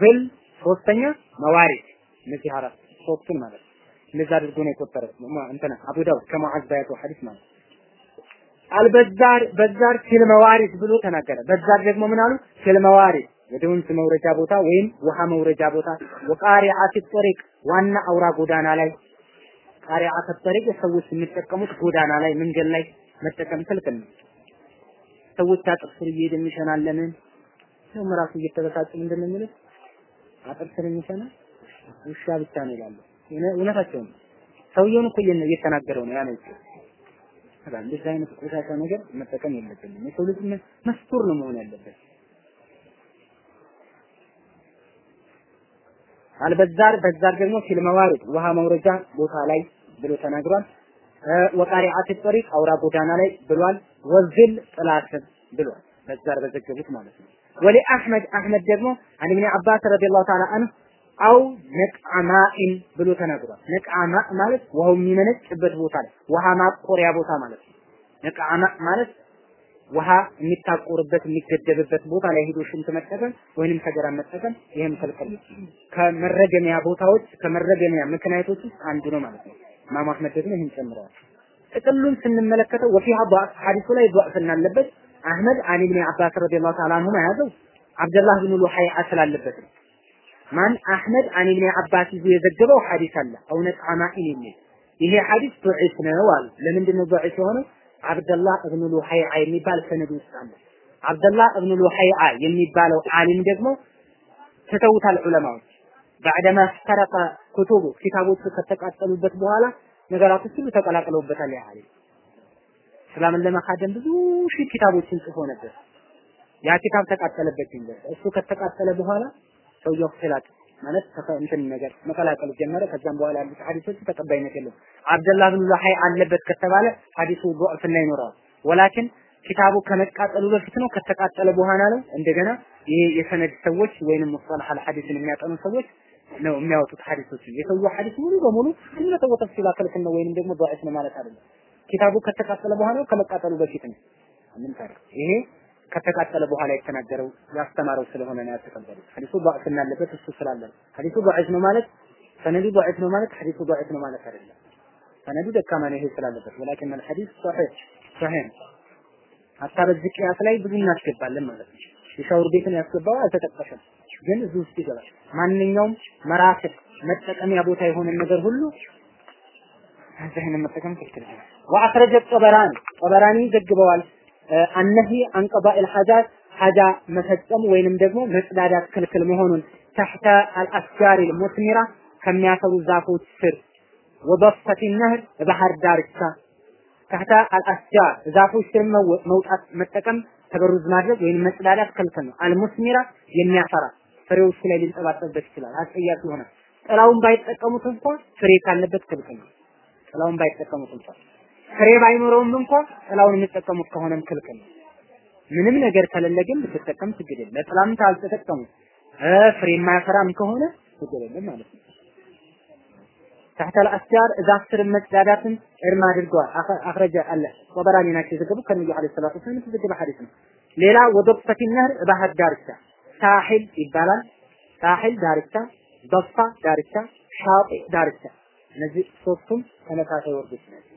ዝል፣ ሶስተኛ መዋሪድ። እነዚህ አራት ሶስቱን ማለት እንደዛ አድርጎ ነው የቆጠረው እንትና አቡ ዳውድ ከሙዓዝ ባያቱ ሐዲስ ማለት አልበዛር በዛር ፊል መዋሪድ ብሎ ተናገረ። በዛር ደግሞ ምን አሉ? ፊል መዋሪድ ወደ ወንዝ መውረጃ ቦታ ወይም ውሃ መውረጃ ቦታ ወቃሪዓት ጦሪቅ ዋና አውራ ጎዳና ላይ ቃሪዓት ጦሪቅ ሰዎች የሚጠቀሙት ጎዳና ላይ መንገድ ላይ መጠቀም ክልክል ነው። ሰዎች አጥር ስር እየሄደ ነው ራሱ እየተበሳጩ ምንድን ነው የሚሉት? አጥር ስር የሚሸና ውሻ ብቻ ነው ይላሉ። እውነታቸው ነው። ሰውየውን እኮ እየተናገረው ነው ያ ነው። እንደዚህ አይነት ቆሻሻ ነገር መጠቀም የለብንም። የሰው ልጅ መስቱር ነው መሆን ያለበት። አልበዛር በዛር ደግሞ ፊል መዋሪድ ውሃ መውረጃ ቦታ ላይ ብሎ ተናግሯል። ወቃሪዓት ጠሪቅ አውራ ጎዳና ላይ ብሏል። ወዝል ጥላ ስር ብሏል። በዛር በዘገቡት ማለት ነው። ወሊ አህመድ ደግሞ አን ኢብኑ አባስ ረዲየላሁ ተዓላ አንሁ አው ነቅዓማኢን ብሎ ተናግሯል። ነቅዓማ ማለት ውሃው የሚመነጭበት ቦታ ላይ ውሃ ማቆሪያ ቦታ ማለት ነው። ነቅዓማ ማለት ውሃ የሚታቆርበት የሚገደብበት ቦታ ላይ ሄዶ ሽንት መጠቀም ወይንም ሰገራ መጠቀም ይሄም ክልክል ከመረገሚያ ቦታዎች ከመረገሚያ ምክንያቶች ውስጥ አንዱ ነው ማለት ነው። ኢማም ደግሞ ይህን ጨምረዋል። ጥቅሉን ስንመለከተው ወፊሃ ሐዲሱ ላይ ضعፍ እናለበት አህመድ አን ኢብኑ አባስ ረዲየላሁ ተዓላ አንሁማ ያዘው አብደላህ ብኑ ሉሐይ አስላለበት ማን አህመድ አን ኢብኑ አባስ ይዞ የዘገበው ሐዲስ አለ እውነት አማኢን የሚል ይሄ ሐዲስ ዱዒፍ ነው አሉ። ለምንድን ነው ዱዒፍ የሆነው? አብደላህ እብኑ ሉሐይዓ የሚባል ሰነድ ውስጥ አለ። አብደላህ እብኑ ሉሐይዓ የሚባለው ዓሊም ደግሞ ትተውታል ዑለማዎች ባዕደማ ፈረቀ ኩቱቡ ኪታቦቹ ከተቃጠሉበት በኋላ ነገራቶች ሁሉ ተቀላቅለውበታል ያ ዓሊም እስላምን ለመካደም ብዙ ሺህ ኪታቦችን ጽፎ ነበር። ያ ኪታብ ተቃጠለበት ዩኒቨርሲቲ። እሱ ከተቃጠለ በኋላ ሰውየው ኺላጥ ማለት እንትን ነገር መቀላቀል ጀመረ። ከዛም በኋላ ያሉት ሐዲሶች ተቀባይነት የለውም። አብደላህ ብን ዙሐይ አለበት ከተባለ ሐዲሱ ضعፍ ላይ ወላኪን ኪታቡ ከመቃጠሉ በፊት ነው ከተቃጠለ በኋላ ነው እንደገና ይሄ የሰነድ ሰዎች ወይንም ሙስጠላህ አልሐዲስን የሚያጠኑ ሰዎች ነው የሚያወጡት ሐዲሶችን የሰው ሐዲስ ሙሉ በሙሉ እነ ተወተፍሲላ ከልክል ወይንም ደግሞ ضعፍ ነው ማለት አይደለም። ኪታቡ ከተቃጠለ በኋላ ከመቃጠሉ በፊት ነው። ለምሳሌ ይሄ ከተቃጠለ በኋላ የተናገረው ያስተማረው ስለሆነ ነው ያተቀበሉት። ሐዲሱ ضعف እናለበት እሱ ስላለ ሐዲሱ ضعف ነው ማለት ሰነዱ ضعف ነው ማለት ሐዲሱ ضعف ነው ማለት አይደለም። ሰነዱ ደካማ ነው ይሄ ስላለበት ወላኪን الحديث صحيح صحيح ሀታ በዚህ ቅያስ ላይ ብዙ እናስገባለን ማለት ነው። የሻውር ቤትን ያስገባው አልተጠቀሰም፣ ግን እዚህ ውስጥ ይገባል። ማንኛውም መራፊቅ መጠቀሚያ ቦታ የሆነ ነገር ሁሉ እዚህን መጠቀም ትክክል ነው። ወአኽረጀ ጠበራኒ ጠበራኒ ዘግበዋል አነሂ አንቀባኢል ሐጃት ሐጃ መፈጸም ወይንም ደግሞ መጽዳዳት ክልክል መሆኑን ተሕተ አልአስጃሪ ሙስሚራ ከሚያፈሩ ዛፎች ስር ወበፈቲ ነህር ባህር ዳርቻ ተሕተ አልአስጃር ዛፎች ስር መውጣት መጠቀም ተበሩዝ ማድረግ ወይም መጽዳዳት ክልክል ነው። አልሙስሚራ የሚያፈራ ፍሬዎች ላይ ሊንጠባጠብበት ይችላል። አስጸያፊ ይሆናል። ጥላውን ባይጠቀሙት እንኳን ፍሬ ካለበት ክልክል ነው። ጥላውን ባይጠቀሙት እንኳን ፍሬ ባይኖረውም እንኳን ጥላውን የሚጠቀሙት ከሆነም ክልክል ነው። ምንም ነገር ከሌለ ግን ብትጠቀም ችግር የለም። ለጥላም ካልተጠቀሙ ፍሬ የማያፈራም ከሆነ ችግር የለም ማለት ነው። تحت الأشجار ዛፍ ስር መጽዳዳትን እርም አድርገዋል። አኽረጀ አለ ወበራኒ ናቸው የዘገቡ ከነቢዩ ዓለይሂ ሰላቱ ወሰላም የተዘገበ ሐዲስ ነው። ሌላ ወዶፈቲ ነህር ባህር ዳርቻ ሳሒል ይባላል። ሳሒል ዳርቻ፣ ዶፋ ዳርቻ፣ ሻጢ ዳርቻ እነዚህ ሶስቱም ተመሳሳይ ወርዶች ናቸው።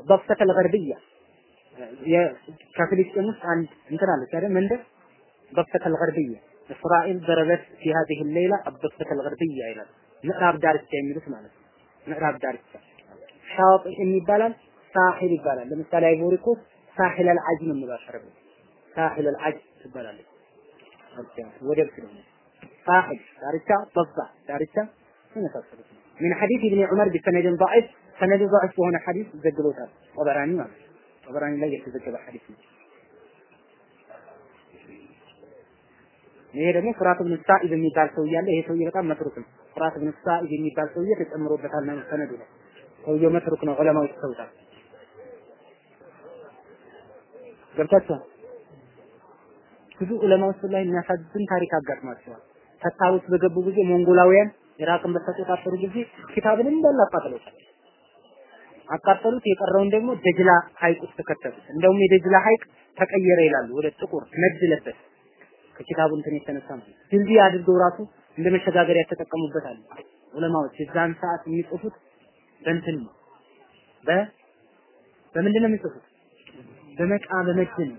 ዶፈተ الغربية ከፍልስጤም ውስጥ አንድ እንትን አለች አይደል መንደር ዶፈተ الغربية እስራኤል ضربت في هذه الليلة الضفة الغربية ይላል ምዕራብ ዳርቻ የሚሉት ማለት ነው። ምዕራብ ዳርቻ ሻጢ ይባላል፣ ሳሒል ይባላል። ለምሳሌ አይቮሪ ኮስት ሳሒል አልዓጅ ነው የሚባለው ሳሒል አልዓጅ ትባላለች። ወደብ ስለሆነ ሳሒል ዳርቻ፣ ضفة ዳርቻ የመሳሰሉት ነው። من حديث ابن عمر بسند ضعيف سند ضعيف وهنا حديث ዘግቦታል ጠበራኒ ማለት ጠበራኒ ላይ የተዘገበ ሐዲስ ነው። ይሄ ደግሞ ፍራት ብን ሳኢብ የሚባል ሰው እያለ ይሄ ሰውዬ በጣም መትሩክ ነው። ፍራት ብን ሳኢብ የሚባል ሰውዬ ተጨምሮበታል ነው ሰነዱ ላይ። ሰውዬው መትሩክ ነው፣ ዑለማዎች ተውታል። ገብታችኋል? ብዙ ዑለማዎች ላይ የሚያሳዝን ታሪክ አጋጥሟቸዋል። ተታሮች በገቡ ጊዜ ሞንጎላውያን ኢራቅን በተቆጣጠሩ ጊዜ ኪታብን እንዳለ አቃጥለውታል። አቃጠሉት። የቀረውን ደግሞ ደጅላ ሐይቅ ውስጥ ከተቱት። እንደውም የደጅላ ሐይቅ ተቀየረ ይላሉ፣ ወደ ጥቁር ነድ ለበስ ከኪታቡ እንትን የተነሳ ነው። ድልድይ አድርገው ራሱ እንደ መሸጋገሪያ ተጠቀሙበታል ዑለማዎች። የዛን ሰዓት የሚጽፉት በእንትን ነው በ በምንድን ነው የሚጽፉት? በመቃ በመድን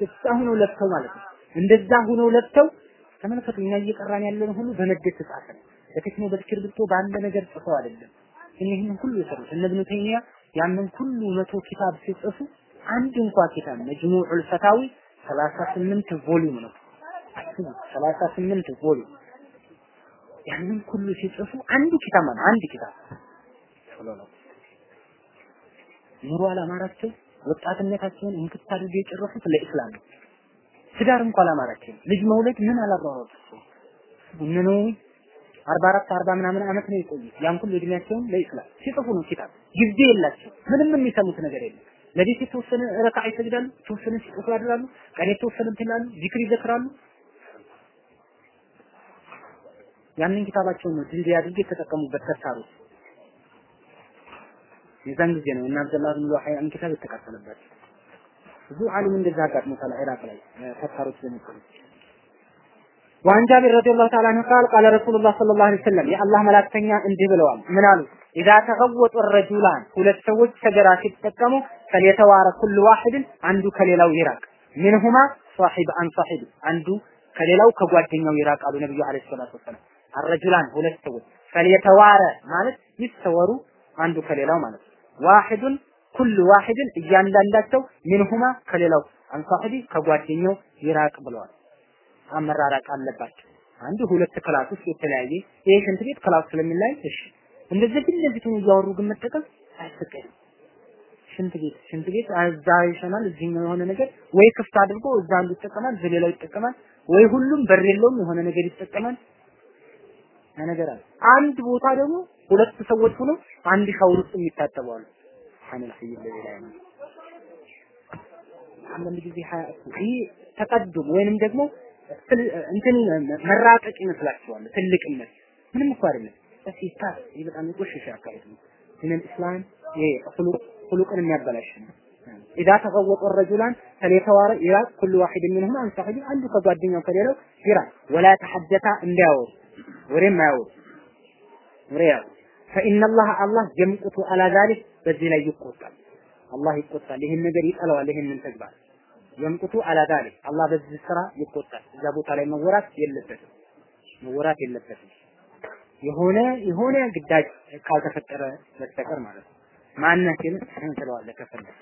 እዛ ሁነው ለፍተው ማለት ነው። እንደዛ ሁነው ለፍተው ተመልከቱ። እኛ እየቀራን ያለን ሁሉ በመደት ተጻፈ በ techno በእስክሪብቶ ባለ ነገር ጽፈው አይደለም። እነዚህን ሁሉ የሰሩት እነ ኢብኑ ተይሚያ ያንን ሁሉ መቶ ኪታብ ሲጽፉ አንድ እንኳ ኪታብ መጅሙዑል ፈታዊ 38 volume ነው። አስቡ 38 volume። ያንን ሁሉ ሲጽፉ አንድ ኪታብ ማለት አንድ ኪታብ ኑሮ አላማራቸው ወጣትነታቸውን እንክት አድርገው የጨረሱት ለኢስላም ነው። ትዳር እንኳን አላማራቸው ልጅ መውለድ ምን አላሯሯጡ እነ ነወዊ አርባ አራት አርባ ምናምን አመት ነው የቆዩት። ያን ሁሉ እድሜያቸውን ለኢስላም ሲጽፉ ነው ኪታብ። ጊዜ የላቸው ምንም የሚሰሙት ነገር የለም። ለቤት የተወሰነ ረካዓ ይሰግዳሉ፣ የተወሰነ ሲጽፉ ያድራሉ፣ ቀን የተወሰነ እንትን ይላሉ፣ ዚክር ይዘክራሉ። ያንን ኪታባቸውን ነው ድልድይ አድርገው የተጠቀሙበት ተሳሩት። የዛን ጊዜ ነው እና አብደላህ ብን ሉሐይን ኪታብ የተቃጠለባቸው። ብዙ ዓሊም እንደዛ አጋጥሞታል ኢራቅ ላይ ተሳሩት በሚባሉ وعن جابر رضي الله تعالى عنه قال قال رسول الله صلى الله عليه وسلم يا الله መላእክተኛ እንዲህ ብለዋል ምን አሉ إذا تغوط الرجلان ሁለት ሰዎች ሰገራ ሲጠቀሙ فليتوارى كل واحد አንዱ ከሌላው ይራቅ منهما صاحب عن صاحب አንዱ ከሌላው ከጓደኛው ይራቅ አሉ ነብዩ አለይሂ ሰላቱ ወሰላም الرجلان ሁለት ሰዎች فليتوارى ማለት ይሰወሩ አንዱ ከሌላው ማለት ዋሂዱን ኩሉ ዋሂድን እያንዳንዳቸው ሚንሁማ ከሌላው አንሳሂቢ ከጓደኛው ይራቅ ብለዋል። አመራራቅ አለባቸው። አንዱ ሁለት class ውስጥ የተለያየ ይሄ ሽንት ቤት class ስለሚለያይ እሺ፣ እንደዚህ ፊት ለፊት እያወሩ ግን መጠቀም አይፈቀድም። ሽንት ቤት ሽንት ቤት እዛ ይሸናል፣ እዚህኛው የሆነ ነገር ወይ ክፍት አድርጎ እዛ አንዱ ይጠቀማል፣ በሌላው ይጠቀማል፣ ወይ ሁሉም በር የለውም የሆነ ነገር ይጠቀማል። ነገር አለ። አንድ ቦታ ደግሞ ሁለት ሰዎች ሆነው አንድ ሻወር ውስጥ የሚታጠቡ አሉ። ሱብሃንአላህ ለሌላ ነው። አንዳንድ ጊዜ ይህ ወይንም ደግሞ እንትን መራቀቅ ይመስላችኋል። ትልቅነት ምንም እኮ አይደለም። በሲስታር ይህ በጣም የቆሸሸ አካሄድ ነው። ዲን እስላም ይሄ ሁሉቅን የሚያበላሽ ነው። ኢዛ ተገወጡ ረጁላን ፈሊተዋረ ይራቅ ኩሉ ዋሂድ ሚንሁም አን ሳሂቢ አንዱ ከጓደኛው ከሌላው ይራቅ ወላ ተሐደታ እንዳያወሩ ወሬም አያወሩ ወሬ ያው ፈኢነ አላህ አላህ የምቁቱ አላ ዛሊክ በዚህ ላይ ይቆጣል። አላህ ይቆጣል። ይህን ነገር ይጠላዋል። ይህንን ተግባር የምቁቱ አላ ዛሊክ አላህ በዚህ ስራ ይቆጣል። እዛ ቦታ ላይ መወራት የለበትም። መወራት የለበትም። የሆነ የሆነ ግዳጅ ካልተፈጠረ በስተቀር ማለት ነው። ሲል ትለዋለህ ከፈለግ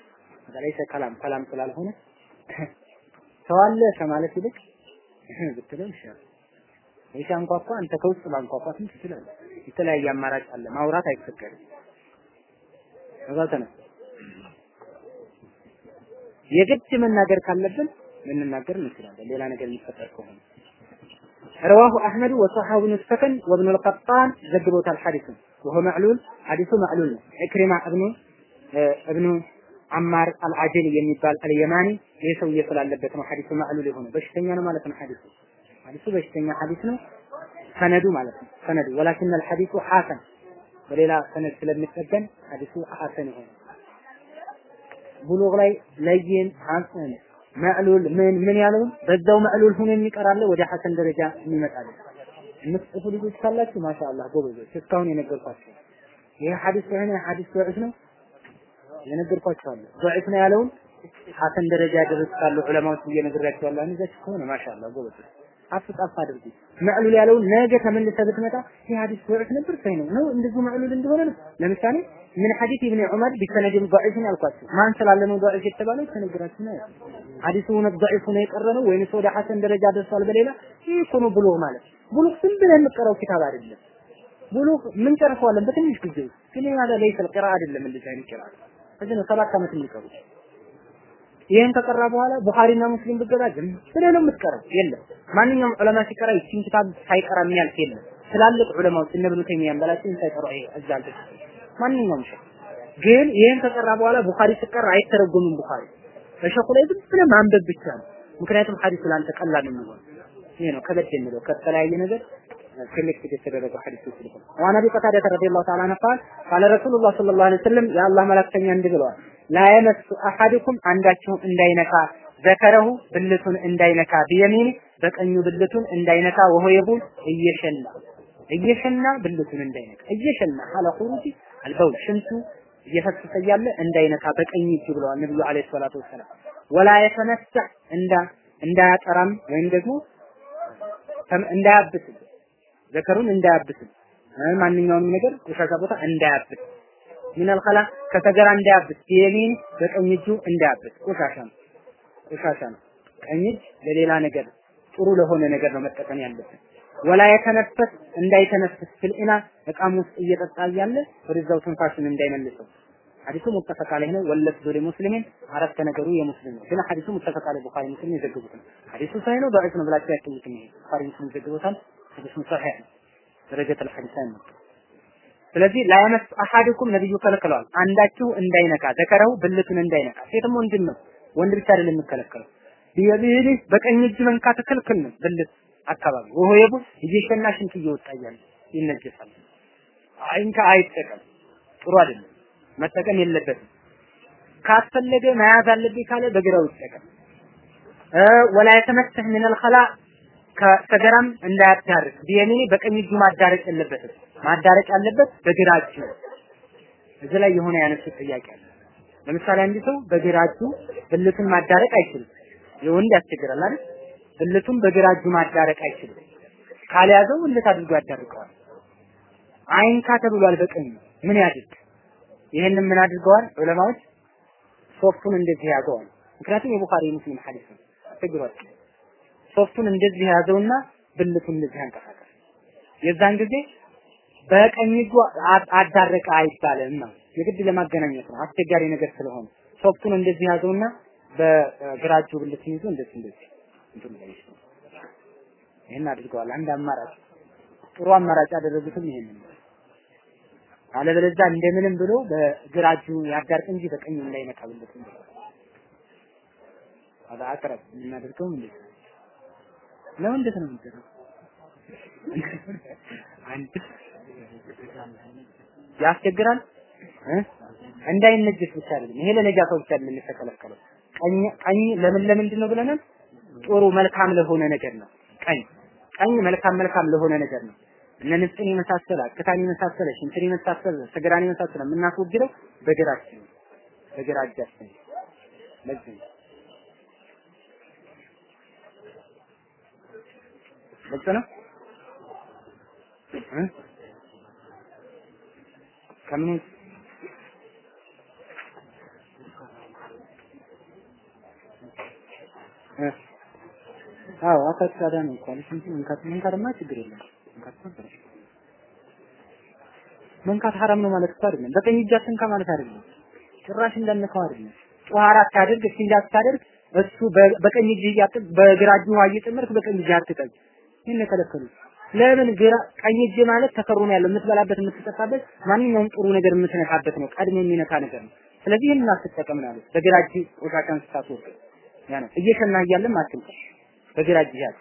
በተለይ ከላም ከላም ስላልሆነ ሰው አለ ከማለት ይልቅ ብትለው ይሻላል። ወይ ሲያንኳኳ አንተ ከውስጥ ማንኳኳትም ትችላለህ። የተለያየ አማራጭ አለ። ማውራት አይፈቀድም። ነው የግድ መናገር ካለብን ልንናገር እንችላለን። ሌላ ነገር የሚፈጠር ከሆነ رواه أحمد وصححه ابن السكن وابن القطان زجبوت الحديث وهو معلول حديث معلول إكرمة ابن ابن አማር አልአጀሊ የሚባል አልየማኒ ይህ ሰውዬ ስላለበት ነው ሐዲሱ ማዕሉል የሆነ በሽተኛ ነው ማለት ነው ሐዲሱ ሐዲሱ በሽተኛ ሐዲስ ነው ሰነዱ ማለት ነው ሰነዱ ወላኪን አልሐዲሱ ሐሰን በሌላ ሰነድ ስለሚጠገን ሐዲሱ ሐሰን የሆነ ቡሉግ ላይ ለይን ሐሰን ማዕሉል ምን ምን ያለውን በዛው ማዕሉል ሆኖ የሚቀራለ ወደ ሐሰን ደረጃ የሚመጣል የምትጽፉ ልጆች ካላችሁ ማሻአላህ ጎበዞች እስካሁን የነገርኳችሁ ይህ ሐዲስ የሆነ ሐዲስ ضعيف ነው የነገርኳችኋለሁ ضعيف ነው ያለውን ሐሰን ደረጃ ያደረሳሉ ዑለማዎች እየነገራችኋለሁ አንዛች ከሆነ ማሻአላህ ጎበዞች አፍጣፍ አድርጉ ማዕሉል ያለውን ነገ ተመልሰህ ብትመጣ ይህ ሐዲስ ضعيف ነበር ሳይ ነው ነው እንደዚህ ማዕሉል እንደሆነ ነው ለምሳሌ ምን ሐዲስ ኢብኑ ዑመር ቢሰነድም ضعيف ነው ያልኳችሁ ማን ስላለ ነው ضعيف የተባለው ተነግራችሁ ነው ሐዲሱ እውነት ضعيف ነው የቀረነው ወይንስ ወደ ሐሰን ደረጃ ደርሷል በሌላ ይህ እኮ ነው ብሎ ማለት ብሉግ ዝም ብለህ የምትቀራው ኪታብ አይደለም ብሉግ ምን ጨርሰዋለን በትንሽ ጊዜ ግን ያለ ለይሰል ቅራ አይደለም እንደዚህ አይነት ቅራ እዚህ ነው ሰባት ዓመት የሚቀሩት ይህን ከቀራ በኋላ ቡኻሪና ሙስሊም ብገባ ዝም ብለህ ነው የምትቀረው የለም። ማንኛውም ዑለማ ሲቀራ ይህችን ኪታብ ሳይቀራ የሚያልፍ የለም። ትላልቅ ዑለማዎች እነ ብኑ ተይሚያን በላቸው ሳይቀሩ ይሄ ማንኛውም ሰው ግን ይህን ከቀራ በኋላ ቡኻሪ ሲቀራ አይተረጎምም ቡኻሪ። በሸኹ ላይ ዝም ብለህ ማንበብ ብቻ ነው። ምክንያቱም ሐዲሱ ለአንተ ቀላል ነው ይሄ ነው። ከበድ የሚለው ከተለያየ ነገር select የተደረገ ሐዲሶች ስለሆነ وعن أبي قتادة رضي الله تعالى عنه قال قال رسول الله صلى الله عليه وسلم የአላህ መልእክተኛ እንዲህ ብለዋል لا يمس أحدكم አንዳችሁም እንዳይነካ ذكره ብልቱን እንዳይነካ بيمينه በቀኙ ብልቱን እንዳይነካ وهو እየሸና እየሸና ብልቱን እንዳይነካ እየሸና ሐለ ኹሩጂ አልበውል ሽንቱ እየፈሰሰ እያለ እንዳይነካ በቀኝ እጁ ብለዋል ነብዩ አለይሂ ሰላቱ ወሰላም። ወላ የተነሳ እንዳ እንዳያጠራም ወይም ደግሞ እንዳያብስ ዘከሩን እንዳያብስ ማንኛውንም ነገር ቆሻሻ ቦታ እንዳያብስ ሚነል ኸላ ከሰገራ እንዳያብስ የሚን በቀኝ እጁ እንዳያብስ ቆሻሻ ነው ቆሻሻ ነው ቀኝ እጅ ለሌላ ነገር ጥሩ ለሆነ ነገር ነው መጠቀም ያለበት ወላ የተነፈስ እንዳይተነፍስ ፍልኢና እቃም ውስጥ እየጠጣ እያለ ወደዛው ትንፋሽን እንዳይመልሰው ሐዲሱ ሙተፈቅ ዐለይህ ነው ወለፍዙ ለሙስሊሚን አረፍተ ነገሩ የሙስሊም ነው ግን ሐዲሱ ሙተፈቅ ዐለይህ ቡኻሪ ሙስሊም የዘገቡት ነው ሐዲሱ ሳይ ነው ضعيف ነው ብላችሁ ያትሙትም ይሄ ቡኻሪ ሙስሊም ዘግቦታል ሐዲሱን ሰሒህ ነው ደረጃተል ስለዚህ ላያመስ አሐድኩም ነብዩ ከለከለዋል። አንዳችሁ እንዳይነካ ዘከረው ብልቱን እንዳይነካ። ሴትም ወንድም ነው፣ ወንድ ብቻ አይደለም የሚከለከለው። ቢየቢሂ በቀኝ እጅ መንካት ክልክል ነው፣ ብልት አካባቢ ወሆ የቡ እየሸና ሽንት እየወጣ ይነጀሳል። አይንካ፣ አይጠቀም፣ ጥሩ አይደለም፣ መጠቀም የለበትም። ካስፈለገ መያዝ አለብኝ ካለ በግራው ይጠቀም። ወላ የተመሰህ ምን አልኸላ ከሰገራም እንዳያዳርቅ ቢየሚኒ በቀኝ እጁ ማዳረቅ የለበትም ማዳረቅ ያለበት በግራ እጁ። እዚህ ላይ የሆነ ያነሱት ጥያቄ አለ። ለምሳሌ አንድ ሰው በግራ እጁ ብልቱን ማዳረቅ አይችልም። የወንድ ያስቸግራል አይደል? ብልቱን በግራ እጁ ማዳረቅ አይችልም። ካልያዘው ብልት አድርጎ ያዳርቀዋል? አይንካ ተብሏል በቀኝ ምን ያድርግ? ይህንን ምን አድርገዋል? ዑለማዎች ሶፍቱን እንደዚህ ያዘዋል። ምክንያቱም የቡኻሪ ሙስሊም ሐዲስ ነው። አስቸግሯል ሶፍቱን እንደዚህ ያዘውና ብልቱን እንደዚህ አንቀሳቀስ የዛን ጊዜ በቀኝ እጁ አዳረቀ አይባልም ነው። የግድ ለማገናኘት ነው። አስቸጋሪ ነገር ስለሆነ ሶፍቱን እንደዚህ ያዘውና በግራ እጁ ብልቱን ይዞ እንደዚህ እንደዚህ እንትን ላይ ይሄን አድርገዋል። አንድ አማራጭ ጥሩ አማራጭ ያደረጉትም ይሄንን አለበለዚያ እንደምንም ብሎ በግራ እጁ ያዳርቅ እንጂ በቀኝ እንዳይነካ ብልቱን። አዛ አቅረብ የምናደርገው እንዴት ነው ነው እንዴት ነው የሚደረገው? አንድ ያስቸግራል? እንዳይነጅስ ብቻ አይደለም። ይሄ ለነጃሳው ብቻ አይደለም የተከለከለው ቀኝ ቀኝ ለምን ለምንድን ነው? ብለናል ጥሩ መልካም ለሆነ ነገር ነው። ቀኝ ቀኝ መልካም መልካም ለሆነ ነገር ነው። እነ ንፍጥን የመሳሰለ አክታን የመሳሰለ ሽንትን የመሳሰለ ሰገራን የመሳሰለ የምናስወግደው በግራችን በግራ እጃችን ለዚህ ግልጽ ነው እ? አዎ አካት ታዲያ ነው እኮ አለች እንጂ መንካት መንካትማ ችግር የለም። መንካት መንካት ሐራም ነው ማለት እኮ አይደለም። በቀኝ እጅ አትንካ ማለት አይደለም። ጭራሽ እንደነካው አይደለም። ጧራ አታድርግ እስቲንጃ አታድርግ እሱ በቀኝ እጅ በግራ እጅ ውሃ እየጨመርክ በቀኝ እጅ አትቀኝ ይሄን የከለከሉ ለምን ግራ ቀኝ እጅ ማለት ተከሩን ያለው የምትበላበት የምትጠጣበት ማንኛውም ጥሩ ነገር የምትነካበት ነው ቀድሞ የሚነካ ነገር ነው ስለዚህ ይህን አትጠቀም ነው ያሉት በግራ እጅ ቆሻሻን ስታስወግድ ያ ነው እየሸናህ እያለም አትንካ በግራ እጅ ያዝ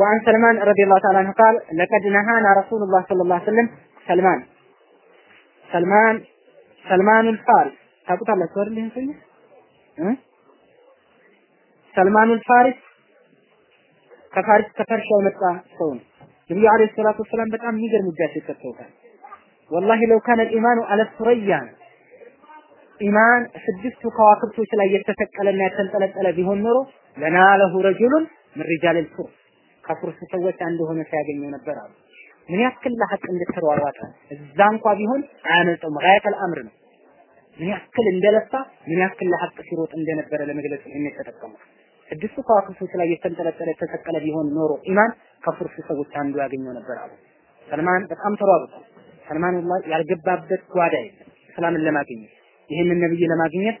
وعن سلمان رضي الله تعالى عنه قال لقد نهانا رسول الله صلى الله عليه وسلم سلمان سلمان سلمان الفارس ታውቁታላችሁ አይደል ይሄን ሰውዬ እ ሰልማን ከፋሪስ ከፐርሻ የመጣ ሰው ነው። ነብዩ عليه الصلاة والسلام በጣም የሚገርም ውዳሴ ሰጥተውታል። والله لو كان الإيمان على الثريا ኢማን ስድስቱ ከዋክብቶች ላይ የተሰቀለና የተንጠለጠለ ቢሆን ኖሮ لناله رجل من رجال فارس ከፉርስ ሰዎች አንዱ ሆነ ሲያገኘው ነበር አሉ። ምን ያክል ለሐቅ እንደተሯሯጠ እዛ እንኳ ቢሆን አያመልጠውም። ጋየተል አምር ነው። ምን ያክል እንደለፋ ምን ያክል ለሐቅ ሲሮጥ እንደነበረ ለመግለጽ ይሄን የተጠቀሙት። ስድስቱ ከዋክብቶች ላይ የተንጠለጠለ የተሰቀለ ቢሆን ኖሮ ኢማን ከፉርስ ሰዎች አንዱ ያገኘው ነበር አሉ። ሰልማን በጣም ተሯሩጧል። ሰልማን ወላሂ ያልገባበት ጓዳ የለም እስላምን ለማግኘት ይህንን ነብይ ለማግኘት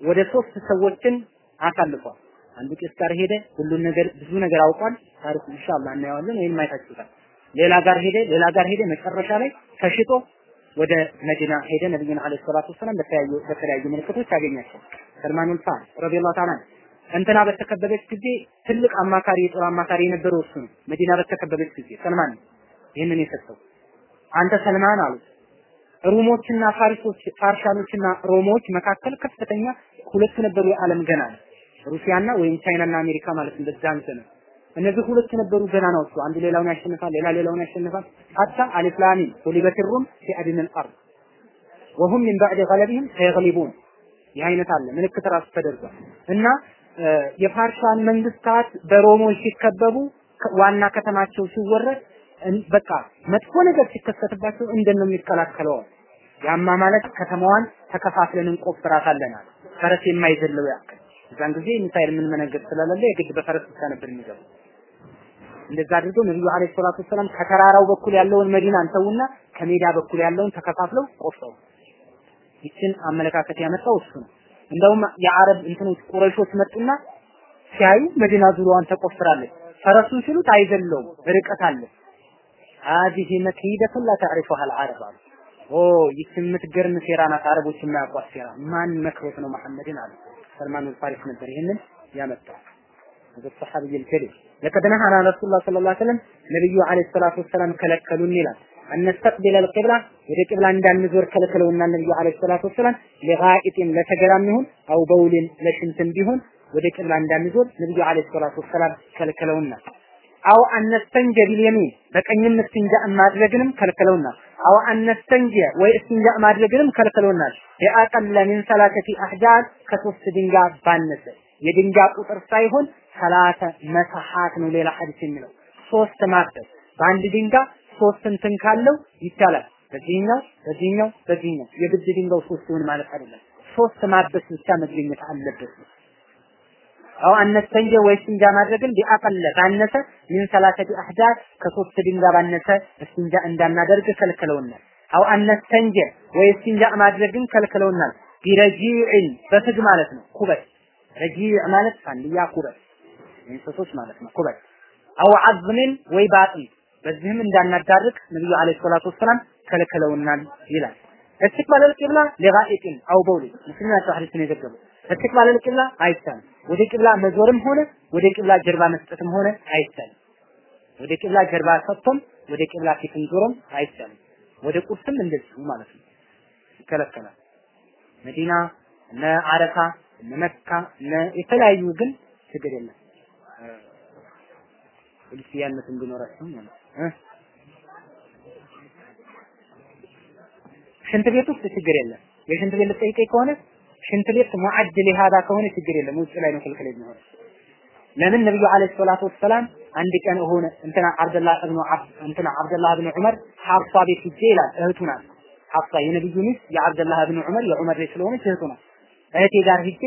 ወደ ሶስት ሰዎችን አሳልፏል። አንዱ ቄስ ጋር ሄደ፣ ሁሉን ነገር ብዙ ነገር አውቋል። ታሪኩ ኢንሻአላህ እናየዋለን ወይም አይታችሁታል። ሌላ ጋር ሄደ፣ ሌላ ጋር ሄደ፣ መጨረሻ ላይ ተሽጦ ወደ መዲና ሄደ። ነብዩን አለይሂ ሰላቱ ወሰላም በተለያዩ በተለያዩ ምልክቶች አገኛቸው። ሰልማኑል ፋሪስ ረዲየላሁ ተዓላ እንትና በተከበበች ጊዜ ትልቅ አማካሪ የጦር አማካሪ የነበረው እሱ ነው። መዲና በተከበበች ጊዜ ሰልማን ነው ይህንን የሰጠው። አንተ ሰልማን አሉት ሩሞችና ፋሪሶች ፋርሻኖችና ሮሞች መካከል ከፍተኛ ሁለቱ ነበሩ የዓለም ገናና ሩሲያና ወይም ቻይናና አሜሪካ ማለት ነው። በዛን ዘመን እነዚህ ሁለት ነበሩ ገናናዎቹ። አንዱ ሌላውን ያሸንፋል፣ ሌላ ሌላውን ያሸንፋል። لام ميم غلبت الروم أدنى الأرض وهم من بعد غلبهم سيغلبون ይህ አይነት አለ ምልክት ራሱ ተደርጓል እና የፐርሻን መንግስታት በሮሞች ሲከበቡ ዋና ከተማቸው ሲወረድ በቃ መጥፎ ነገር ሲከሰትባቸው እንደት ነው የሚከላከለው? ያማ ማለት ከተማዋን ተከፋፍለን እንቆፍራታለን አለ። ፈረስ የማይዘለው ያክል እዛን ጊዜ ሚሳኤል ምን መነገድ ስለሌለ የግድ በፈረስ ብቻ ነበር የሚገቡ። እንደዛ አድርጎ ነብዩ አለይሂ ሰላቱ ወሰላም ከተራራው በኩል ያለውን መዲናን ተውና ከሜዳ በኩል ያለውን ተከፋፍለው ቆፈሩ። ይችን አመለካከት ያመጣው እሱ ነው። እንደውም የአረብ እንትኖች ቁረይሾች መጡና ሲያዩ መዲና ዙሪያዋን ተቆፍራለች። ፈረሱን ሲሉት አይዘለውም፣ ርቀት አለ። هذه مكيدة لا تعرفها العرب አሉ። ኦ ይህች የምትገርም ሴራ ናት፣ አረቦች የማያውቋት ሴራ። ማን መክሮት ነው መሐመድን አሉ። ሰልማን አልፋሪስ ነበር ይህንን ያመጣው። هذا الصحابي الكريم لقد نهانا رسول الله صلى الله عليه وسلم ነብዩ አለይሂ ሰላቱ ወሰላም ከለከሉን ይላል። አነስተቅቢለ ልቅብላ ወደ ቅብላ እንዳንዞር ከልክለውና ነብዩ አለይሂ ሰላቱ ወሰላም ለጋኢጥን ለሰገራም ይሁን አው በውልን ለሽንትም ቢሆን ወደ ቅብላ እንዳንዞር ነብዩ አለይሂ ሰላቱ ወሰላም ከልክለውና አው አነስተንጀ ቢልየሚን በቀኝም እስቲንጃ ማድረግንም ከልክለውና አው አነስተንጀ ወይ እስቲንጃ ማድረግንም ከልክለውናል። የአቀለ ሚን ሰላሰቲ አህጃር ከሶስት ድንጋይ ባነሰ የድንጋይ ቁጥር ሳይሆን ሰላተ መሰሃት ነው። ሌላ ሐዲስ የሚለው ሶስት ማፍጠር በአንድ ድንጋይ ሶስት እንትን ካለው ይቻላል። በዚህኛው በዚህኛው በዚህኛው። የግድ ድንጋው ሶስት ይሁን ማለት አይደለም። ሶስት ማበስ ብቻ መገኘት አለበት። አው አነስተንጀ ወይ እስቲንጃ ማድረግን ቢአቀለ ባነሰ ምን ሰላሰቲ አህዳር ከሶስት ድንጋይ ባነሰ እስቲንጃ እንዳናደርግ ከልክለውናል። አው አነስተንጀ ወይ እስቲንጃ ማድረግን ከልክለውናል። ቢረጂዕን በፍግ ማለት ነው። ኩበት። ረጂዕ ማለት ፋንድያ ኩበት። እንስሶች ማለት ነው። ኩበት። አው አዝምን ወይ ባጥን በዚህም እንዳናዳርቅ ነብዩ አለይሂ ሰላቱ ወሰላም ከለከለውናል ይላል። እስትቅባለል ቂብላ ለጋኢቲን አው በውሊ ሙስሊም ናቸው ሐዲሱን የዘገቡት። እስትቅባለል ቂብላ አይቻልም። ወደ ቂብላ መዞርም ሆነ ወደ ቂብላ ጀርባ መስጠትም ሆነ አይቻልም። ወደ ቂብላ ጀርባ ሰጥቶም ወደ ቂብላ ፊትን ዞሮም አይቻልም። ወደ ቁርስም እንደዚሁ ማለት ነው ይከለከላል። መዲና እነ አረፋ እነ መካ እነ የተለያዩ ግን ችግር የለም። ፍልስፍያነት እንዲኖራቸው ማለት ነው። ሽንት ቤት ውስጥ ችግር የለም። የሽንት ቤት ልጠይቀኝ ከሆነ ሽንት ቤት معد لهذا ከሆነ ችግር የለም። ውጭ ላይ ነው ክልክል የሚሆነው። ለምን ነብዩ عليه الصلاة والسلام አንድ ቀን ሆነ እንትና አብደላህ ኢብኑ እንትና አብደላህ ኢብኑ ዑመር ሐፍሳ ቤት ሂጄ ይላል እህቱ ናት ሐፍሳ የነብዩ ሚስት የአብደላህ ኢብኑ ዑመር የዑመር ልጅ ስለሆነች እህቱ እህቴ ጋር ሂጄ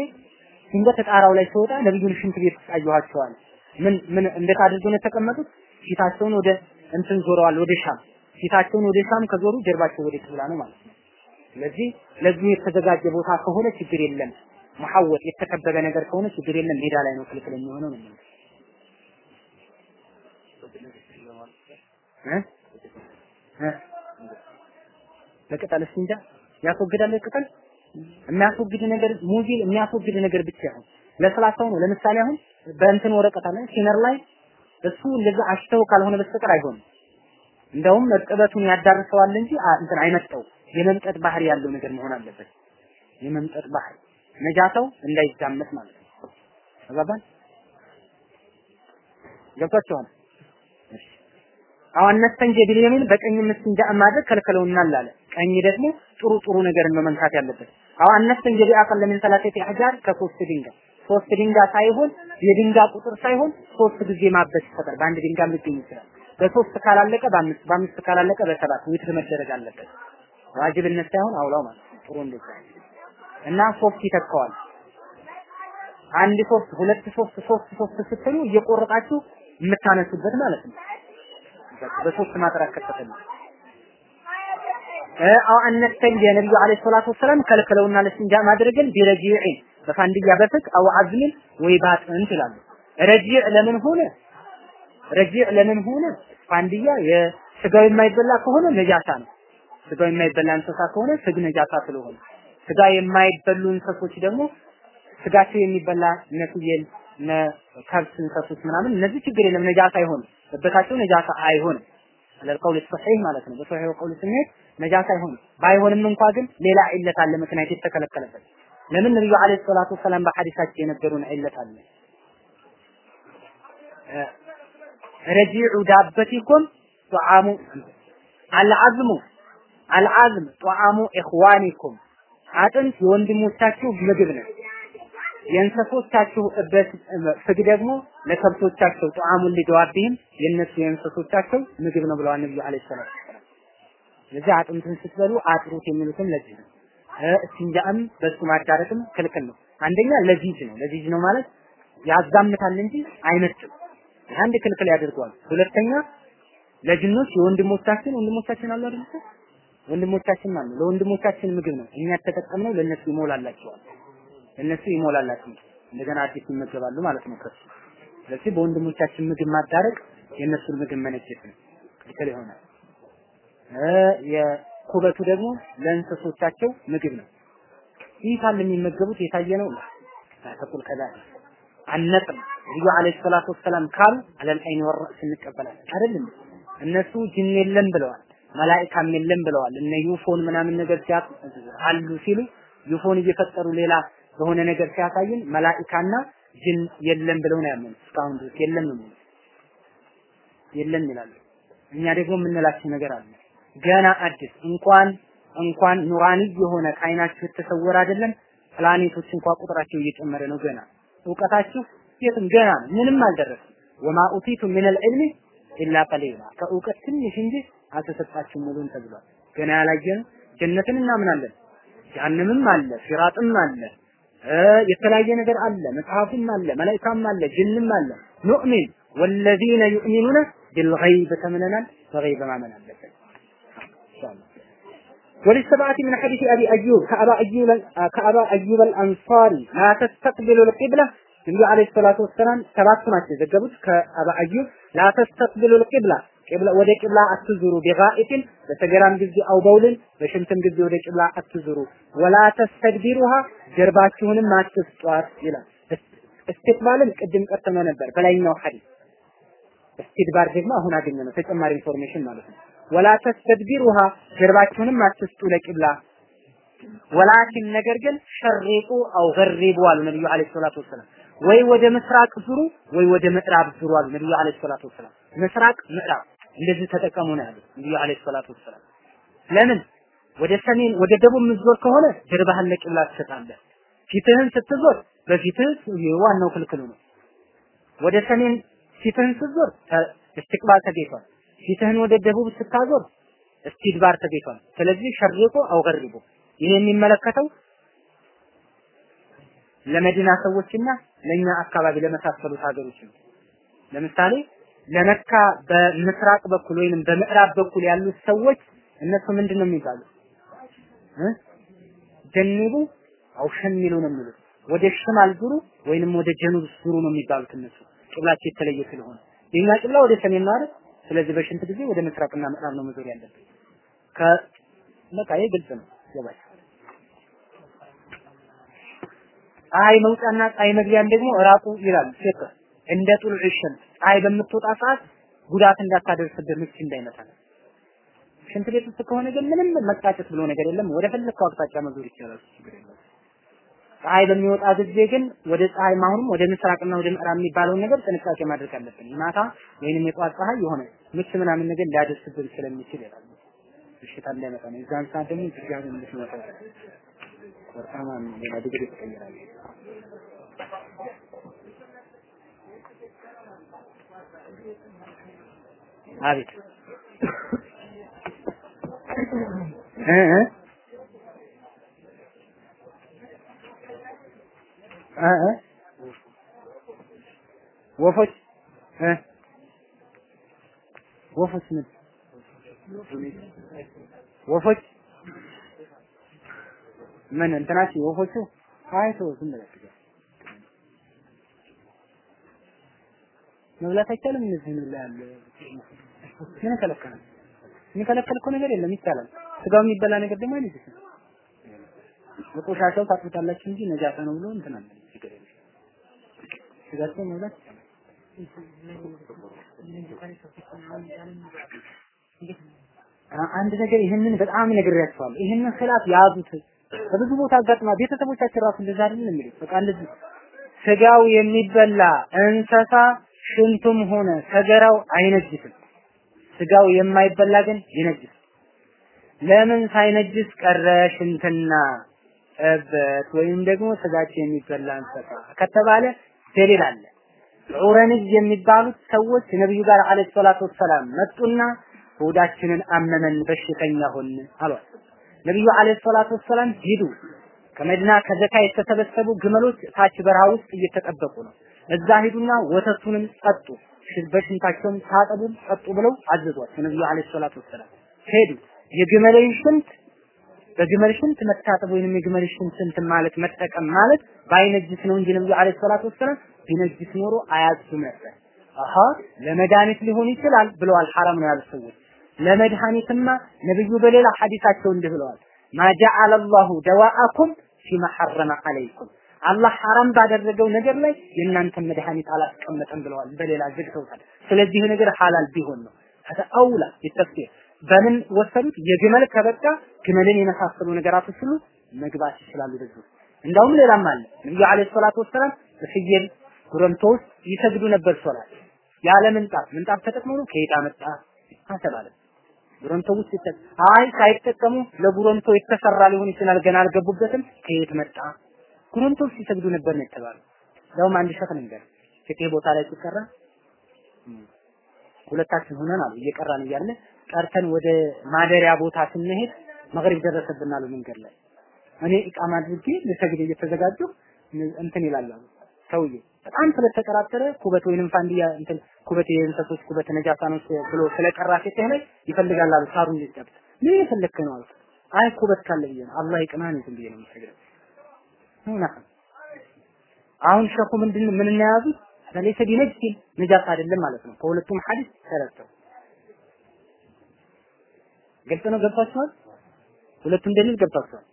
ድንገት ጣራው ላይ ስወጣ ነብዩን ሽንት ቤት አየኋቸዋል ምን ምን እንዴት አድርገው ነው የተቀመጡት ፊታቸውን ወደ እንትን ዞረዋል ወደ ሻም። ፊታቸውን ወደ ሻም ከዞሩ ጀርባቸው ወደ ቂብላ ነው ማለት ነው። ስለዚህ ለዚህ የተዘጋጀ ቦታ ከሆነ ችግር የለም። መሐወጥ የተከበበ ነገር ከሆነ ችግር የለም። ሜዳ ላይ ነው ክልክል የሚሆነው ነው ለቅጠል እስንጃ ያስወግዳል ቅጠል የሚያስወግድ ነገር ሙዚል የሚያስወግድ ነገር ብቻ ነው ለስላሳው ነው። ለምሳሌ አሁን በእንትን ወረቀት አለ ሲነር ላይ እሱ እንደዛ አሽተው ካልሆነ በስተቀር አይሆንም። እንደውም እርጥበቱን ያዳርሰዋል እንጂ እንትን አይመጣው። የመምጠጥ ባህሪ ያለው ነገር መሆን አለበት። የመምጠጥ ባህሪ ነጃታው እንዳይዛመት ማለት ነው። ተግባባን ገብቷችኋል? አሁን ነስተንጀ ቢልየሚን በቀኝ ምስትንጃ ማድረግ ከልከለውናል አለ ቀኝ ደግሞ ጥሩ ጥሩ ነገርን ነው መንካት ያለበት አሁን ነስተንጀ ቢአቀል ለምን ሰላቴ አህጃር ከሶስት ድንጋይ ሶስት ድንጋይ ሳይሆን የድንጋይ ቁጥር ሳይሆን ሶስት ጊዜ ማበስ ይፈጠር በአንድ ድንጋይ ሊገኝ ይችላል። በሶስት ካላለቀ በአምስት በአምስት ካላለቀ በሰባት ዊትር መደረግ አለበት። ዋጅብነት ሳይሆን አውላው ማለት ጥሩ እንደዛ እና ሶስት ይተካዋል። አንድ ሶስት ሁለት ሶስት ሶስት ሶስት ስትሉ እየቆረጣችሁ የምታነሱበት ማለት ነው። በሶስት ማጥራት ከተፈለ አው አነስተን የነብዩ አለይሂ ሰላቱ ወሰለም ከልክለውና ለስንጃ ማድረግን ቢረጂዕ በፋንድያ በፍቅ አው አዝሚን ወይ ባጥንት ይላሉ ረጂዕ ለምን ሆነ? ረጂዕ ለምን ሆነ? ፋንድያ የስጋው የማይበላ ከሆነ ነጃሳ ነው። ስጋው የማይበላ እንስሳ ከሆነ ስግ ነጃሳ ስለሆነ። ስጋ የማይበሉ እንስሶች ደግሞ ስጋቸው የሚበላ እነ ፍየል እነ ከብት እንስሶች ምናምን እነዚህ ችግር የለም። ነጃሳ አይሆንም። በበታቸው ነጃሳ አይሆንም። አለል ቀውል ሰሒህ ማለት ነው። በሰሒህ ቀውል ስንሄድ ነጃሳ አይሆንም። ባይሆንም እንኳ ግን ሌላ ዒለት አለ ምክንያት የተከለከለበት ለምን ነብዩ አለይሂ ሰላቱ ወሰላም በሐዲሳቸው የነገሩን ዒለት አለ? ረጂዑ ዳበቲኩም ጧዓሙ አልዓዝሙ አልዓዝም ጧዓሙ ኢኽዋኒኩም። አጥንት የወንድሞቻችሁ ምግብ ነው። የእንሰሶቻችሁ እበት ፍግ ደግሞ ለከብቶቻቸው ጧዓሙን ሊደዋብህም የእነሱ የእንሰሶቻቸው ምግብ ነው ብለዋል ነብዩ አለይሂ ሰላቱ ወሰላም። ስለዚህ አጥንትን ስትበሉ አጥሩት የሚሉትም ለዚህ ነው እስቲንጃም በሱ ማዳረቅም ክልክል ነው። አንደኛ ለዚጅ ነው። ለዚጅ ነው ማለት ያዛምታል እንጂ አይመጥም አንድ ክልክል ያደርገዋል። ሁለተኛ ለጅኖች የወንድሞቻችን ወንድሞቻችን አሉ አይደል? ወንድሞቻችን ማለት ለወንድሞቻችን ምግብ ነው። እኛ ተጠቀምነው ለነሱ ይሞላላቸዋል። ለነሱ ይሞላላቸው እንደገና አዲስ ይመገባሉ ማለት ነው ከሱ። ስለዚህ በወንድሞቻችን ምግብ ማዳረቅ የነሱን ምግብ መነጀት ነው። ክልክል ይሆናል የኩበቱ ደግሞ ለእንስሶቻቸው ምግብ ነው። ካለ የሚመገቡት የታየ ነው። ተቁል ከዛ አነጥም ነብዩ አለይሂ ሰላቱ ወሰላም ካሉ አለል አይን ወራስ እንቀበላለን አይደለም። እነሱ ጅን የለም ብለዋል መላኢካም የለም ብለዋል። እነ ዩፎን ምናምን ነገር ሲያ አሉ ሲሉ UFO ን እየፈጠሩ ሌላ በሆነ ነገር ሲያሳይን መላኢካና ጅን የለም ብለው ነው ያመኑት። እስካሁን ድረስ የለም ነው የለም ይላሉ። እኛ ደግሞ የምንላቸው ነገር አለ ገና አዲስ እንኳን እንኳን نوراني የሆነ ከአይናችሁ የተሰወረ አይደለም። ፕላኔቶች እንኳን ቁጥራቸው እየጨመረ ነው። ገና እውቀታችሁ የትም ገና ምንም አልደረሰም። وما أوتيتم من العلم إلا قليلا ከእውቀት ትንሽ እንጂ አልተሰጣችሁም ሙሉን ተብሏል። ገና ያላየን ጀነትን እናምናለን። ጀሃነምም አለ፣ ሲራጥም አለ፣ የተለያየ ነገር አለ፣ መጽሐፍም አለ፣ መላኢካም አለ፣ ጅንም አለ። ኑእሚን ወለዚነ ዩእሚኑነ ቢልገይብ ተምነናል። በገይብ ማመን አለበት። وللسبعة من حديث أبي أيوب كأبا أيوب كأبا أيوب الأنصاري لا تستقبلوا القبلة النبي عليه الصلاة والسلام سبعة ናቸው የዘገቡት ከአባ አዩብ لا تستقبلوا القبلة ቂብላ ወደ ቂብላ አትዙሩ ቢጋኢትን በሰገራም ጊዜ አው በውልን በሽንትም ጊዜ ወደ ቂብላ አትዙሩ ወላ ተስተድቢሩሃ ጀርባችሁንም አትስጧት ይላል እስትቅባልን ቅድም ቀርተነው ነበር በላይኛው ሐዲስ እስትድባር ደግሞ አሁን አገኘ ነው ተጨማሪ ኢንፎርሜሽን ማለት ነው ወላ ተስተድቢሩሃ ጀርባችሁንም አትስጡ ለቂብላ። ወላኪን ነገር ግን ሸሪቁ አው ገሪቡ አሉ ነብዩ አለይሂ ሰላቱ ወሰላም። ወይ ወደ ምስራቅ ዙሩ ወይ ወደ ምዕራብ ዙሩ አሉ ነብዩ አለይሂ ሰላቱ ወሰላም። ምስራቅ ምዕራብ እንደዚህ ተጠቀሙ ነው ያሉት ነብዩ አለይሂ ሰላቱ ወሰላም። ለምን? ወደ ሰሜን ወደ ደቡብ ምዞር ከሆነ ጀርባህን ለቂብላ ትሰጣለህ። ፊትህን ስትዞር በፊትህ ዋናው ክልክሉ ነው። ወደ ሰሜን ፊትህን ስትዞር እስትቅባል ተገኝቷል። ፊትህን ወደ ደቡብ ስታዞር እስቲድባር ተገኝቷል። ስለዚህ ሸሪቁ አው ገሪቡ ይሄ የሚመለከተው ለመዲና ሰዎችና ለኛ አካባቢ ለመሳሰሉት ሀገሮች ነው። ለምሳሌ ለመካ በምስራቅ በኩል ወይንም በምዕራብ በኩል ያሉት ሰዎች እነሱ ምንድን ነው የሚባሉት? እ ጀኒቡ አው ሸሚሉ ነው የሚሉት። ወደ ሽማል ዙሩ ወይንም ወደ ጀኑብ ዙሩ ነው የሚባሉት እነሱ ቂብላቸው የተለየ ስለሆነ የኛ ቂብላ ወደ ሰሜን ነው አይደል? ስለዚህ በሽንት ጊዜ ወደ ምስራቅና ምዕራብ ነው መዞር ያለብን። በቃ ግልጽ ነው ገባሽ? ፀሐይ መውጫና ፀሐይ መግቢያን ደግሞ እራቁ ይላል ፊቅህ እንደ ጡልዕ ሸምስ ፀሐይ በምትወጣ ሰዓት ጉዳት እንዳታደርስብህ ምች እንዳይመታ ሽንት ቤት ውስጥ ከሆነ ግን ምንም መቃጨት ብሎ ነገር የለም። ወደ ፈለግከው አቅጣጫ መዞር ይቻላል። ፀሐይ በሚወጣ ጊዜ ግን ወደ ፀሐይ ማሁንም ወደ ምስራቅና ወደ ምዕራብ የሚባለውን ነገር ጥንቃቄ ማድረግ አለብን። ማታ ወይንም የጠዋት ፀሐይ የሆነ ምች ምናምን ነገር ሊያደርስብን ስለሚችል ይላል። በሽታ እንዳይመጣ ነው። የዛን ሰዓት ደግሞ ድጋሚ እንድትመጣ ወርቃማ ሌላ ዲግሪ ትቀይራለህ። አቤት እ እ እ እ ወፎች? ወፎች ምን? ወፎች? ምን እንትናችሁ? ወፎቹ? አይቶ ዝም ብለህ መብላት አይቻልም። እነዚህ ምን ላይ ያለ? ምን ከለከለ? የሚከለከል እኮ ነገር የለም፣ ይቻላል። ስጋው የሚበላ ነገር ደግሞ አይነጅስም። በቆሻሻው ታጥቡታላችሁ እንጂ ነጃሳ ነው ብሎ እንትን አለ ስጋቸው መብላት አንድ ነገር ይህንን በጣም ነግሬያቸዋለሁ። ይህንን ኺላፍ ያዙት። በብዙ ቦታ አጋጥማ ቤተሰቦቻችን ራሱ እንደዛ አይደል የሚሉት። በቃ እንደዚህ ስጋው የሚበላ እንስሳ ሽንቱም ሆነ ሰገራው አይነጅስም። ስጋው የማይበላ ግን ይነጅስ። ለምን ሳይነጅስ ቀረ? ሽንትና እበት ወይም ደግሞ ስጋቸው የሚበላ እንስሳ ከተባለ ደሊል አለ። ዑረንጅ የሚባሉት ሰዎች ነብዩ ጋር አለይሂ ሰላቱ ወሰላም መጡና ሆዳችንን አመመን በሽተኛ ሆን አሏት። ነብዩ አለይሂ ሰላቱ ወሰላም ሂዱ ከመዲና ከዘካ የተሰበሰቡ ግመሎች ታች በረሃ ውስጥ እየተጠበቁ ነው። እዛ ሂዱና ወተቱንም ጠጡ፣ በሽንታቸውም ታጠቡ፣ ጠጡ ብለው አዘዟቸው ነብዩ አለይሂ ሰላቱ ወሰላም። ሄዱ። የግመልን ሽንት በግመል ሽንት መታጠብ ወይንም የግመል ሽንት ማለት መጠቀም ማለት ባይነጅስ ነው እንጂ ነብዩ عليه الصلاة والسلام ቢነጅስ ኖሮ አያዙም ነበር። አሃ ለመድኃኒት ሊሆን ይችላል ብለዋል። ሐራም ነው ያሉት ሰዎች ለመድኃኒትማ ነብዩ በሌላ ሐዲሳቸው እንዲህ ብለዋል። ما جعل الله دواءكم فيما حرم عليكم አላህ ሐራም ባደረገው ነገር ላይ የእናንተን መድኃኒት አላስቀመጠም ብለዋል። በሌላ ዘግተውታል። ስለዚህ ነገር ሐላል ቢሆን ነው አውላ ይተፍሲር በምን ወሰዱት? የግመል ከበቃ ግመልን የመሳሰሉ ነገራቶች ሁሉ መግባት ይችላሉ። በዚህ እንዳውም ሌላም አለ። ነብዩ አለይሂ ሰላቱ ወሰላም በፍየል ጉረምቶ ውስጥ ይሰግዱ ነበር ሶላት ያለ ምንጣፍ ምንጣፍ ተጠቅሞ ነው ከየት አመጣ ተባለ። ጉረምቶ ውስጥ ይተ አይ ሳይጠቀሙ ለጉረምቶ የተሰራ ሊሆን ይችላል ገና አልገቡበትም ከየት መጣ ጉረምቶ ውስጥ ይሰግዱ ነበር ነው የተባለው። እንደውም አንድ ሸክ ነገር ፍቅህ ቦታ ላይ ሲቀራ ሁለታችን ሆነን አሉ እየቀራን እያለ ቀርተን ወደ ማደሪያ ቦታ ስንሄድ መግሪብ ደረሰብን አሉ መንገድ ላይ። እኔ ኢቃማ አድርጌ ልሰግድ እየተዘጋጀሁ እንትን ይላል አሉ ሰውዬ። በጣም ስለተጠራጠረ ኩበት ወይንም ፋንዲያ እንትን ኩበት የእንሰሶች ኩበት ነጃሳ ነው ብሎ ስለቀራ ፊትህ ላይ ይፈልጋል አሉ ሳሩን ሊጠብጥ ምን የፈለክ ነው አልኩት አይ ኩበት ካለ ብዬ ነው። አላህ ይቅናን ዝም ብዬ ነው የምሰግደው። አሁን ሸኹ ምንድን ምን እናያዙት ለይሰ ቢነጅሲን ነጃሳ አይደለም ማለት ነው። ከሁለቱም ሐዲስ ተረድተው ግልጽ ነው ገብታችኋል ሁለቱም ደሊል ገብታችኋል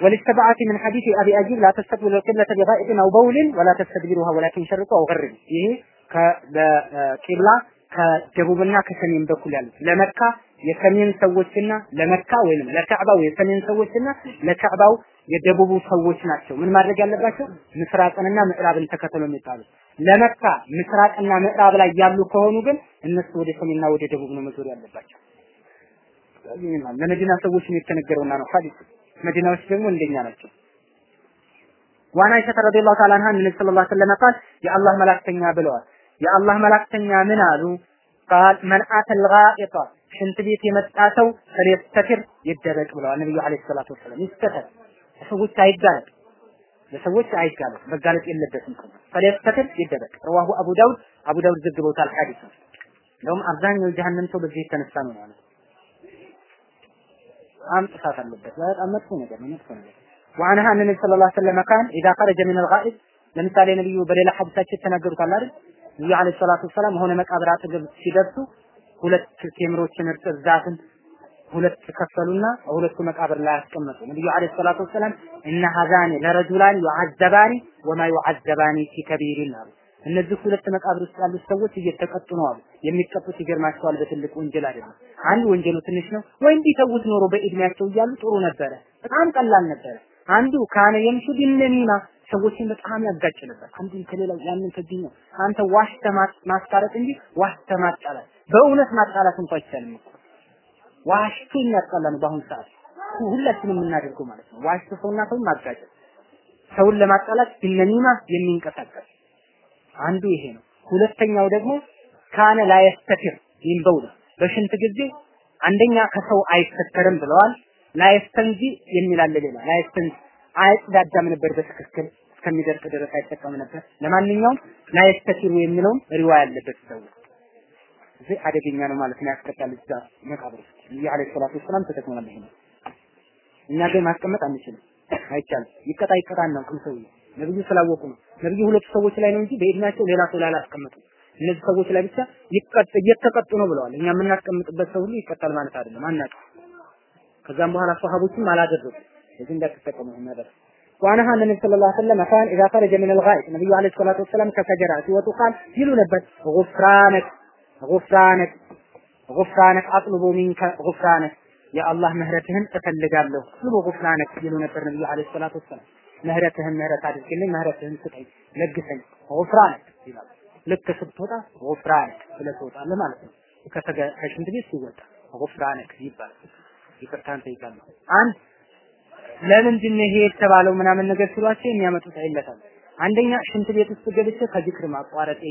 والاستبعاد من حديث ابي ايوب لا تستقبلوا القبلة بغائط او بول ولا تستدبروها ولكن شرقوا او غربوا ይሄ ከቂብላ ከደቡብና ከሰሜን በኩል ያሉት ለመካ የሰሜን ሰዎችና ለመካ ወይንም ለካዕባው የሰሜን ሰዎችና ለካዕባው የደቡቡ ሰዎች ናቸው። ምን ማድረግ ያለባቸው? ምስራቅንና ምዕራብን ተከተሉ የሚባሉት። ለመካ ምስራቅና ምዕራብ ላይ ያሉ ከሆኑ ግን እነሱ ወደ ሰሜንና ወደ ደቡብ ነው መዞር ያለባቸው። ለመዲና ሰዎች የተነገረውና ነው ሐዲስ። መዲናዎች ደግሞ እንደኛ ናቸው። وعن عائشة رضي الله تعالى عنها ነብዩ صلى الله عليه وسلم قال የአላህ መልእክተኛ ብለዋል። የአላህ መልእክተኛ ምን አሉ? قال من أتى الغائط ሽንት ቤት የመጣ ሰው فليستتر ይደበቅ ብለዋል ነብዩ عليه الصلاة والسلام። ይስተተር ለሰዎች አይጋለጥ፣ ለሰዎች አይጋለጥ፣ መጋለጥ የለበትም። فليستتر ይደበቅ። رواه أبو داود አቡ ዳውድ ዘግበውታል። ሐዲስ ነው። እንደውም አብዛኛው የጀሃነም ሰው በዚህ የተነሳ ነው ማለት በጣም ጥፋት አለበት። በጣም መጥፎ ነገር ነው፣ መጥፎ ነገር وعنها أن النبي صلى الله عليه وسلم كان إذا خرج من الغائط ለምሳሌ ነብዩ በሌላ ሐዲሳቸው ተናገሩታል አይደል ነብዩ عليه الصلاة والسلام ሆነ መቃብር አጠገብ ሲደርሱ ሁለት ቴምሮችን እርጥብ ዛፍን ሁለት ከፈሉና ሁለቱ መቃብር ላይ አስቀመጡ። ነብዩ عليه الصلاة والسلام إن هذان لرجلان يعذبان وما يعذبان في كبير አሉ። እነዚህ ሁለት መቃብር ውስጥ ያሉት ሰዎች እየተቀጡ ነው አሉ። የሚቀጡት ይገርማቸዋል በትልቅ ወንጀል አይደለም። አንድ ወንጀሉ ትንሽ ነው ወይ እንዲተውት ኖሮ በእድሜያቸው እያሉ ጥሩ ነበረ፣ በጣም ቀላል ነበረ። አንዱ كان يمشي بالنميمة ሰዎችን በጣም ያጋጭ ነበር። አንዱን ከሌላው ያንን ከዚህኛው አንተ ዋሽተህ ማስታረቅ እንጂ ዋሽተህ ማጣላት በእውነት ማጣላት እንኳን አይቻልም እኮ ዋሽቶ የሚያጣላ ነው በአሁኑ ሰዓት ሁላችንም የምናደርገው ማለት ነው። ዋሽቶ ሰውና ሰውን ማጋጨት፣ ሰውን ለማጣላት ቢነሚማ የሚንቀሳቀስ አንዱ ይሄ ነው። ሁለተኛው ደግሞ ካነ ላየስተትር ይንበውል በሽንት ጊዜ አንደኛ ከሰው አይፈተርም ብለዋል። ላየስተንጂ የሚል አለ ሌላ ላየስተንጂ አይጽዳዳም ነበር በትክክል እስከሚደርቅ ድረስ አይጠቀም ነበር። ለማንኛውም ላየስተቲሩ የሚለውም ሪዋያ ያለበት ሰው እዚህ አደገኛ ነው ማለት ነው። ያስቀጣል እዛ መቃብር ውስጥ ነብዩ ሰላቱ ወሰላም ተጠቅመዋል። ይሄ እኛ ግን ማስቀመጥ አንችልም፣ አይቻልም። ይቀጣ ይቀጣ አናውቅም። ሰውዬው ነብዩ ስላወቁ ነው። ነብዩ ሁለቱ ሰዎች ላይ ነው እንጂ በእድሜያቸው ሌላ ሰው ላይ አላስቀመጡም። እነዚህ ሰዎች ላይ ብቻ ይቀጥ እየተቀጡ ነው ብለዋል። እኛ የምናስቀምጥበት ሰው ሁሉ ይቀጣል ማለት አይደለም፣ አናውቅም። ከዛም በኋላ ሷሃቦችም አላደረጉም። እዚህ እንዳትጠቀሙ ነገር وعنها ነብዩ صلى الله عليه وسلم كان إذا خرج من الغائط ነብዩ عليه الصلاة والسلام ከሰገራ ሲወጡ قال ይሉ ነበር غفرانك غفرانك غفرانك أطلب منك غفرانك የአላህ ምህረትህን እፈልጋለሁ أطلب غفرانك ይሉ ነበር ነብዩ عليه الصلاة والسلام። ምህረትህን ምህረት አድርግልኝ ምህረትህን ስጠኝ ለግሰኝ። غفرانك ይላል። ልክ ስትወጣ غفرانك ብለህ ትወጣለህ ማለት ነው። ከሽንት ቤት ሲወጣ ጉፍራነክ ይባላል። ይቅርታን ጠይቃለሁ አንድ ለምንድን ነው ይሄ የተባለው ምናምን ነገር ሲሏቸው የሚያመጡት አይለታል አንደኛ ሽንት ቤት ውስጥ ገብቼ ከዚክር ማቋረጤ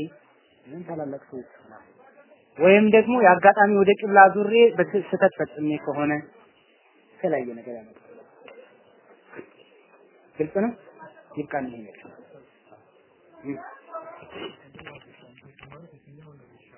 ምን ታላላቅ ሰዎች ወይም ደግሞ የአጋጣሚ ወደ ቂብላ ዙሬ በስህተት ፈጽሜ ከሆነ የተለያየ ነገር ያመጣል። ግልጽ ነው። ይብቃን ይሄ ነገር